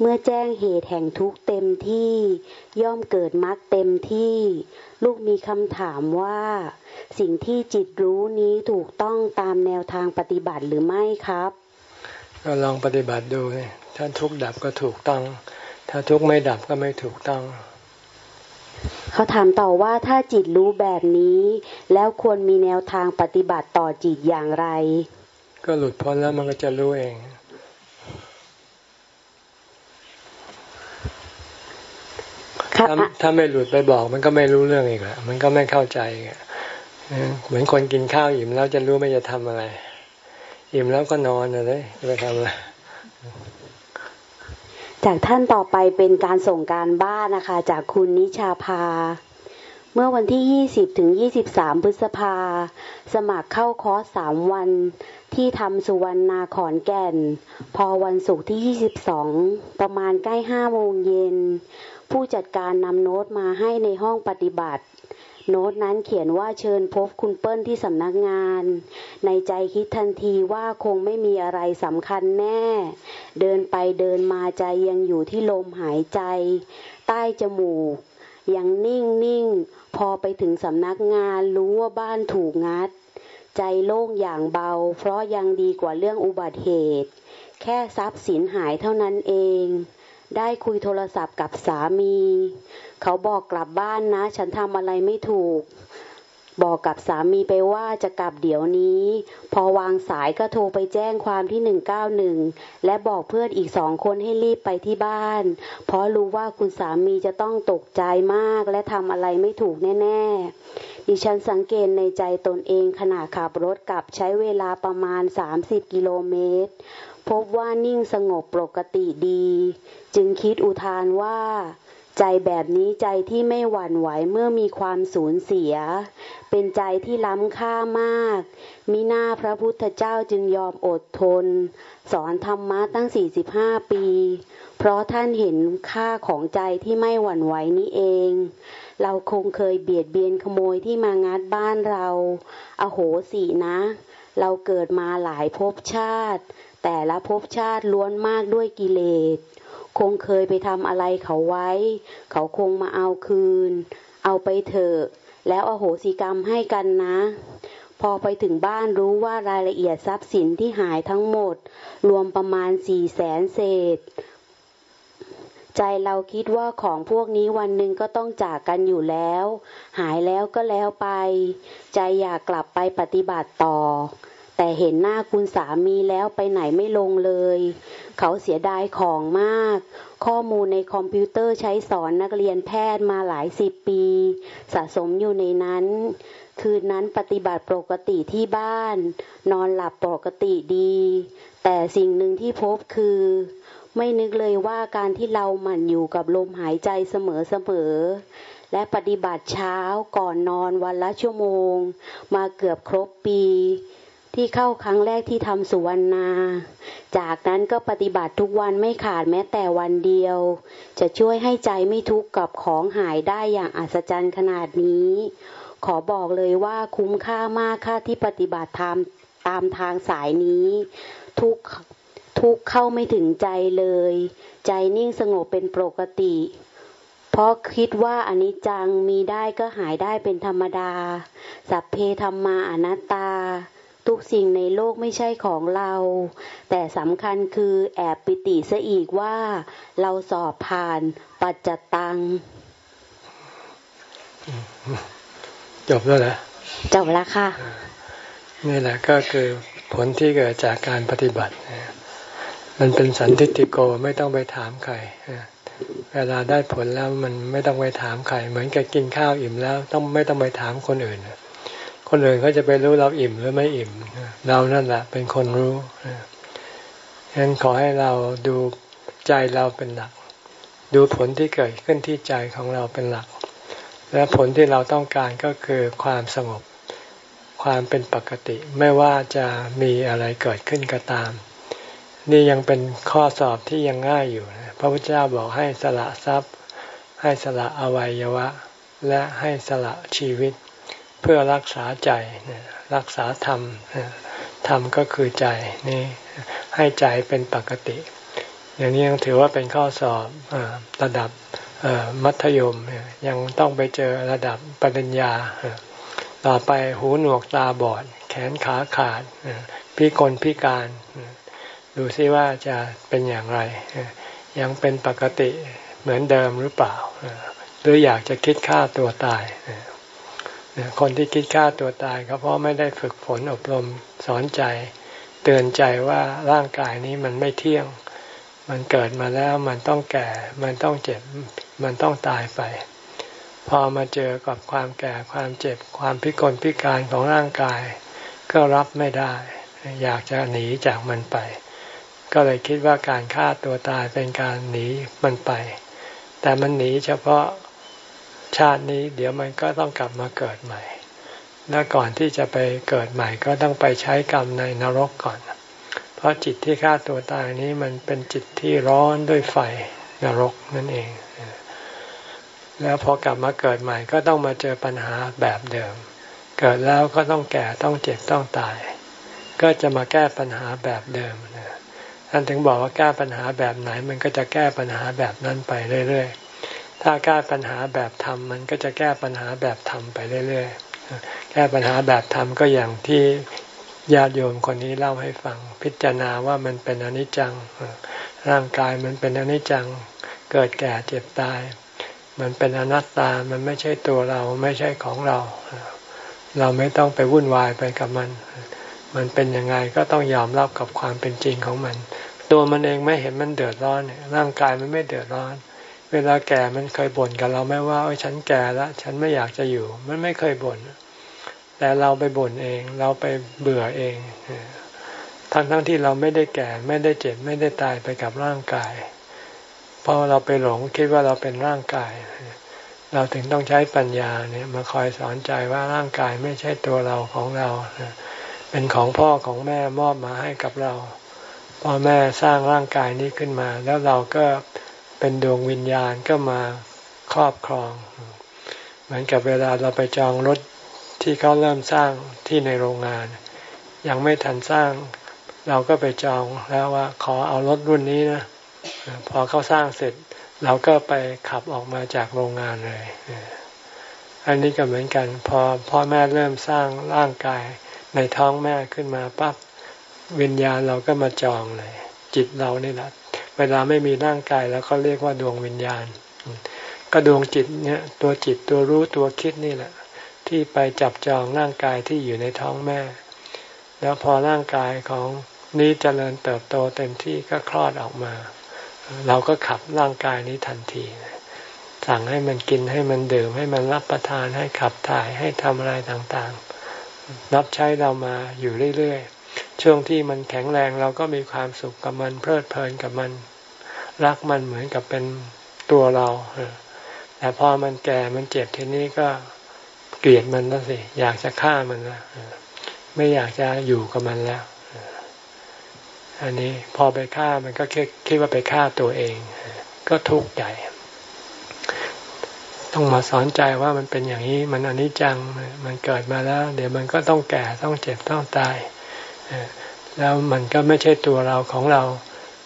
เมื่อแจ้งเหตุแห่งทุกเต็มที่ ย่อมเกิดมรรคเต็มที่ ลูกมีคำถามว่า สิ่งที่จิตรู้นี้ถูกต้องตามแนวทางปฏิบัติหรือไม่ครับ ก็ลองปฏิบัติดู ถ้าทุกดับก็ถูกต้อง ถ้าทุกไม่ดับก็ไม่ถูกต้องเขาถามต่อว่าถ้าจิตรู้แบบนี้ แล้วควรมีแนวทางปฏิบัติต่อจิตอย่างไร ก็หลุดพ้นแล้วมันก็จะรู้เอง ถ้าถ้าไม่หลุดไปบอก มันก็ไม่รู้เรื่องอีกแหละมันก็ไม่เข้าใจเหมือนคนกินข้าวอิ่มแล้วจะรู้ไม่จะทำอะไร อิ่มแล้วก็นอนเลยไปทำอะไรจากท่านต่อไปเป็นการส่งการบ้านนะคะ จากคุณนิชาภา เมื่อวันที่ 20 ถึง 23 พฤษภา สมัครเข้าคอร์ส3วันที่ทำสุวรรณาขอนแก่น พอวันศุกร์ที่ 22 ประมาณใกล้ 5 โมงเย็น ผู้จัดการนำโน้ตมาให้ในห้องปฏิบัติ โน้ตนั้นเขียนว่าเชิญพบคุณเปิ้ลที่สำนักงาน ในใจคิดทันทีว่าคงไม่มีอะไรสำคัญแน่ เดินไปเดินมาใจยังอยู่ที่ลมหายใจ ใต้จมูก ยังนิ่งนิ่งพอไปถึงสำนักงานรู้ว่าบ้านถูกงัด ใจโล่งอย่างเบา เพราะยังดีกว่าเรื่องอุบัติเหตุ แค่ทรัพย์สินหายเท่านั้นเอง ได้คุยโทรศัพท์กับสามี เขาบอกกลับบ้านนะ ฉันทำอะไรไม่ถูก บอกกับสามีไปว่าจะกลับเดี๋ยวนี้ พอวางสายก็โทรไปแจ้งความที่หนึ่งเก้าหนึ่งและบอกเพื่อนอีกสองคนให้รีบไปที่บ้าน เพราะรู้ว่าคุณสามีจะต้องตกใจมากและทำอะไรไม่ถูกแน่ๆ ดิฉันสังเกตในใจตนเองขณะขับรถกลับใช้เวลาประมาณ 30 กิโลเมตร พบว่านิ่งสงบปกติดี จึงคิดอุทานว่า ใจแบบนี้ใจที่ไม่หวั่นไหวเมื่อมีความสูญเสีย เป็นใจที่ล้ำค่ามาก มิหน้าพระพุทธเจ้าจึงยอมอดทน สอนธรรมะตั้ง 45 ปี เพราะท่านเห็นค่าของใจที่ไม่หวั่นไหวนี้เองเราคงเคยเบียดเบียนขโมยที่มางัดบ้านเรา อโหสินะ เราเกิดมาหลายภพชาติ แต่ละภพชาติล้วนมากด้วยกิเลส คงเคยไปทำอะไรเขาไว้ เขาคงมาเอาคืน เอาไปเถอะ แล้วอโหสิกรรมให้กันนะ พอไปถึงบ้านรู้ว่ารายละเอียดทรัพย์สินที่หายทั้งหมด รวมประมาณสี่แสนเศษ ใจเราคิดว่าของพวกนี้วันหนึ่งก็ต้องจากกันอยู่แล้ว หายแล้วก็แล้วไป ใจอยากกลับไปปฏิบัติต่อ แต่เห็นหน้าคุณสามีแล้วไปไหนไม่ลงเลย เขาเสียดายของมาก ข้อมูลในคอมพิวเตอร์ใช้สอนนักเรียนแพทย์มาหลายสิบปี สะสมอยู่ในนั้น คืนนั้นปฏิบัติปกติที่บ้าน นอนหลับปกติดี แต่สิ่งหนึ่งที่พบคือ ไม่นึกเลยว่าการที่เราหมั่นอยู่กับลมหายใจเสมอๆและปฏิบัติเช้าก่อนนอนวันละชั่วโมง มาเกือบครบปี ที่เข้าครั้งแรกที่ทำสุวรรณา จากนั้นก็ปฏิบัติทุกวันไม่ขาดแม้แต่วันเดียว จะช่วยให้ใจไม่ทุกข์กับของหายได้อย่างอัศจรรย์ขนาดนี้ ขอบอกเลยว่าคุ้มค่ามากค่าที่ปฏิบัติธรรมตามทางสายนี้ ทุกทุกเข้าไม่ถึงใจเลย ใจนิ่งสงบเป็นปกติ เพราะคิดว่าอนิจจังมีได้ก็หายได้เป็นธรรมดา สัพเพธรรมาอนัตตา ทุกสิ่งในโลกไม่ใช่ของเรา แต่สำคัญคือแอบปิติซะอีกว่า เราสอบผ่านปัจจตัง จบแล้วแหละจบแล้วค่ะ นี่แหละก็คือผลที่เกิดจากการปฏิบัติ มันเป็นสันติติโกไม่ต้องไปถามใครเวลาได้ผลแล้วมันไม่ต้องไปถามใคร เหมือนกับกินข้าวอิ่มแล้ว ต้องไม่ต้องไปถามคนอื่น คนอื่นเขาจะไปรู้เราอิ่มหรือไม่อิ่ม เรานั่นแหละเป็นคนรู้ฉะนั้นขอให้เราดูใจเราเป็นหลัก ดูผลที่เกิดขึ้นที่ใจของเราเป็นหลัก และผลที่เราต้องการก็คือความสงบ ความเป็นปกติไม่ว่าจะมีอะไรเกิดขึ้นก็ตาม นี่ยังเป็นข้อสอบที่ยังง่ายอยู่นะพระพุทธเจ้าบอกให้สละทรัพย์ ให้สละอวัยวะ และให้สละชีวิต เพื่อรักษาใจรักษาธรรมธรรมก็คือใจนี่ให้ใจเป็นปกติ อย่างนี้ยังถือว่าเป็นข้อสอบระดับมัธยมยังต้องไปเจอระดับปริญญา ต่อไปหูหนวกตาบอด แขนขาขาดพิกลพิการ ดูซิว่าจะเป็นอย่างไร ยังเป็นปกติเหมือนเดิมหรือเปล่า หรืออยากจะคิดฆ่าตัวตาย คนที่คิดฆ่าตัวตายก็เพราะไม่ได้ฝึกฝนอบรมสอนใจ เตือนใจว่าร่างกายนี้มันไม่เที่ยง มันเกิดมาแล้วมันต้องแก่ มันต้องเจ็บ มันต้องตายไป พอมาเจอกับความแก่ความเจ็บความพิกลพิการของร่างกาย ก็รับไม่ได้ อยากจะหนีจากมันไป ก็เลยคิดว่าการฆ่าตัวตายเป็นการหนีมันไป แต่มันหนีเฉพาะ ชาตินี้ เดี๋ยวมันก็ต้องกลับมาเกิดใหม่ และก่อนที่จะไปเกิดใหม่ก็ต้องไปใช้กรรมในนรกก่อน เพราะจิตที่ฆ่าตัวตายนี้มันเป็นจิตที่ร้อนด้วยไฟนรกนั่นเอง แล้วพอกลับมาเกิดใหม่ก็ต้องมาเจอปัญหาแบบเดิม เกิดแล้วก็ต้องแก่ต้องเจ็บต้องตาย ก็จะมาแก้ปัญหาแบบเดิมท่านถึงบอกว่าแก้ปัญหาแบบไหนมันก็จะแก้ปัญหาแบบนั้นไปเรื่อยๆ ถ้าแก้ปัญหาแบบธรรมมันก็จะแก้ปัญหาแบบธรรมไปเรื่อยๆ แก้ปัญหาแบบธรรมก็อย่างที่ญาติโยมคนนี้เล่าให้ฟัง พิจารณาว่ามันเป็นอนิจจัง ร่างกายมันเป็นอนิจจัง เกิดแก่เจ็บตาย มันเป็นอนัตตา มันไม่ใช่ตัวเราไม่ใช่ของเรา เราไม่ต้องไปวุ่นวายไปกับมัน มันเป็นยังไงก็ต้องยอมรับกับความเป็นจริงของมัน ตัวมันเองไม่เห็นมันเดือดร้อนร่างกายมันไม่เดือดร้อน เวลาแก่มันเคยบ่นกับเราไหมว่าโอ้ยฉันแก่แล้วฉันไม่อยากจะอยู่ มันไม่เคยบ่นแต่เราไปบ่นเอง เราไปเบื่อเองทั้งทั้งที่เราไม่ได้แก่ไม่ได้เจ็บไม่ได้ตายไปกับร่างกาย เพราะเราไปหลงคิดว่าเราเป็นร่างกาย เราถึงต้องใช้ปัญญาเนี่ยมาคอยสอนใจว่าร่างกายไม่ใช่ตัวเราของเรา เป็นของพ่อของแม่มอบมาให้กับเราพ่อแม่สร้างร่างกายนี้ขึ้นมา แล้วเราก็เป็นดวงวิญญาณก็มาครอบครอง เหมือนกับเวลาเราไปจองรถที่เขาเริ่มสร้างที่ในโรงงาน ยังไม่ทันสร้าง เราก็ไปจองแล้วว่าขอเอารถรุ่นนี้นะพอเขาสร้างเสร็จ เราก็ไปขับออกมาจากโรงงานเลย อันนี้ก็เหมือนกัน พอพ่อแม่เริ่มสร้างร่างกายในท้องแม่ขึ้นมาปั๊บวิญญาณเราก็มาจองเลย จิตเรานี่แหละ เวลาไม่มีร่างกายแล้วก็เรียกว่าดวงวิญญาณ ก็ดวงจิตเนี่ยตัวจิตตัวรู้ตัวคิดนี่แหละ ที่ไปจับจองร่างกายที่อยู่ในท้องแม่ แล้วพอร่างกายของนี้เจริญเติบโตเต็มที่ก็คลอดออกมา เราก็ขับร่างกายนี้ทันทีสั่งให้มันกินให้มันดื่มให้มันรับประทานให้ขับถ่ายให้ทำอะไรต่างๆ รับใช้เรามาอยู่เรื่อยๆ ช่วงที่มันแข็งแรงเราก็มีความสุขกับมันเพลิดเพลินกับมัน รักมันเหมือนกับเป็นตัวเราแต่พอมันแก่มันเจ็บทีนี้ก็เกลียดมันแล้วสิอยากจะฆ่ามันแล้วไม่อยากจะอยู่กับมันแล้ว อันนี้พอไปฆ่ามันก็คิดคิดว่าไปฆ่าตัวเอง ก็ทุกข์ใจ ต้องมาสอนใจว่ามันเป็นอย่างนี้ มันอนิจจัง มันเกิดมาแล้ว เดี๋ยวมันก็ต้องแก่ต้องเจ็บต้องตาย แล้วมันก็ไม่ใช่ตัวเราของเรา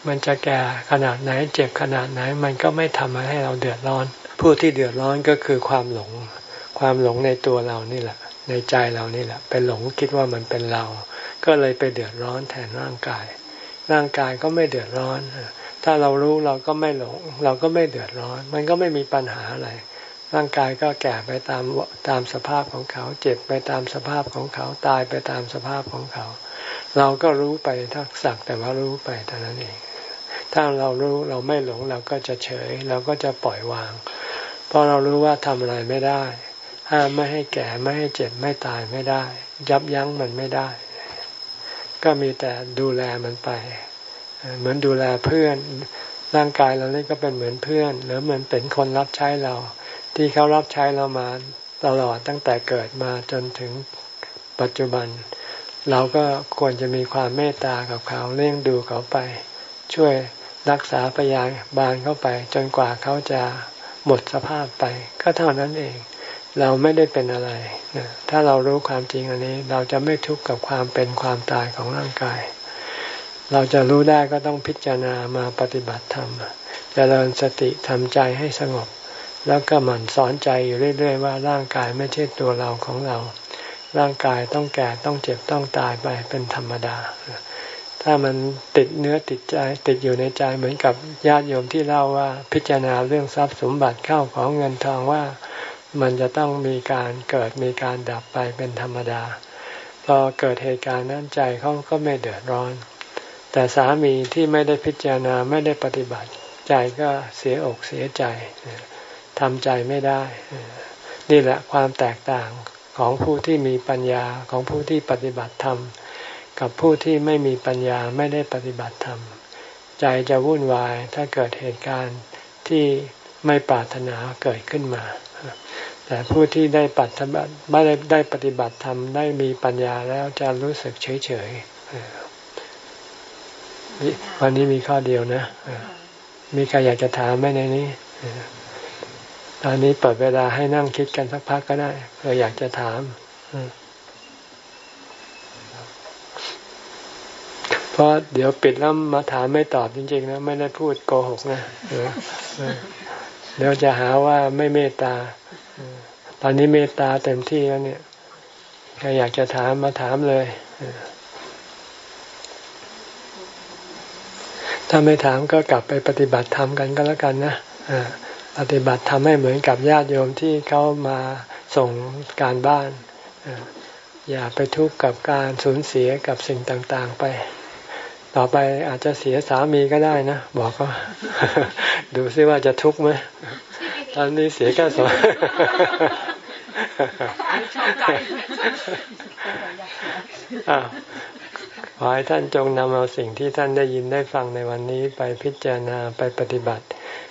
มันจะแก่ขนาดไหน เจ็บขนาดไหน มันก็ไม่ทำให้เราเดือดร้อน ผู้ที่เดือดร้อนก็คือความหลง ความหลงในตัวเรานี่แหละ ในใจเรานี่แหละไปหลงคิดว่ามันเป็นเรา ก็เลยไปเดือดร้อนแทนร่างกาย ร่างกายก็ไม่เดือดร้อน ถ้าเรารู้เราก็ไม่หลง เราก็ไม่เดือดร้อน มันก็ไม่มีปัญหาอะไรร่างกายก็แก่ไปตามตามสภาพของเขา เจ็บไปตามสภาพของเขา ตายไปตามสภาพของเขา เราก็รู้ไปทักสักแต่ว่ารู้ไปเท่านั้นเอง ถ้าเรารู้เราไม่หลงเราก็จะเฉย เราก็จะปล่อยวาง เพราะเรารู้ว่าทำอะไรไม่ได้ ห้ามไม่ให้แก่ไม่ให้เจ็บไม่ตายไม่ได้ ยับยั้งมันไม่ได้ ก็มีแต่ดูแลมันไป เหมือนดูแลเพื่อนร่างกายเรานี่ก็เป็นเหมือนเพื่อน หรือเหมือนเป็นคนรับใช้เรา ที่เขารับใช้เรามาตลอดตั้งแต่เกิดมาจนถึงปัจจุบัน เราก็ควรจะมีความเมตตากับเขาเลี้ยงดูเขาไป ช่วยรักษาพยาบาลเข้าไป จนกว่าเขาจะหมดสภาพไป ก็เท่านั้นเอง เราไม่ได้เป็นอะไรถ้าเรารู้ความจริงอันนี้ เราจะไม่ทุกข์กับความเป็นความตายของร่างกาย เราจะรู้ได้ก็ต้องพิจารณามาปฏิบัติธรรมจเจริญสติทำใจให้สงบ แล้วก็หมั่นสอนใจอยู่เรื่อย ๆ ว่าร่างกายไม่ใช่ตัวเราของเรา ร่างกายต้องแก่ต้องเจ็บต้องตายไปเป็นธรรมดา ถ้ามันติดเนื้อติดใจติดอยู่ในใจเหมือนกับญาติโยมที่เล่าว่าพิจารณาเรื่องทรัพย์สมบัติเข้าของเงินทองว่ามันจะต้องมีการเกิดมีการดับไปเป็นธรรมดา พอเกิดเหตุการณ์นั้นใจเขาก็ไม่เดือดร้อน แต่สามีที่ไม่ได้พิจารณาไม่ได้ปฏิบัติ ใจก็เสียอกเสียใจทำใจไม่ได้ นี่แหละความแตกต่าง ของผู้ที่มีปัญญาของผู้ที่ปฏิบัติธรรม กับผู้ที่ไม่มีปัญญาไม่ได้ปฏิบัติธรรม ใจจะวุ่นวายถ้าเกิดเหตุการณ์ที่ไม่ปรารถนาเกิดขึ้นมา แต่ผู้ที่ได้ปฏิบัติไม่ได้ได้ปฏิบัติธรรมได้มีปัญญาแล้วจะรู้สึกเฉยเฉยวันนี้มีข้อเดียวนะ มีใครอยากจะถามไหมในนี้ ตอนนี้เปิดเวลาให้นั่งคิดกันสักพักก็ได้เผื่ออยากจะถามเพราะเดี๋ยวปิดแล้วมาถามไม่ตอบจริงๆนะไม่ได้พูดโกหกนะเดี๋ยวจะหาว่าไม่เมตตาตอนนี้เมตตาเต็มที่แล้วเนี่ยใครอยากจะถามมาถามเลยถ้าไม่ถามก็กลับไปปฏิบัติธรรมกันก็แล้วกันนะ ปฏิบัติทำให้เหมือนกับญาติโยมที่เขามาส่งการบ้าน อย่าไปทุกข์กับการสูญเสียกับสิ่งต่างๆไป ต่อไปอาจจะเสียสามีก็ได้นะ บอกก็ ดูซิว่าจะทุกข์ไหมตอนนี้เสียแค่สองขอให้ท่านจงนำเอาสิ่งที่ท่านได้ยินได้ฟังในวันนี้ไปพิจารณาไปปฏิบัติ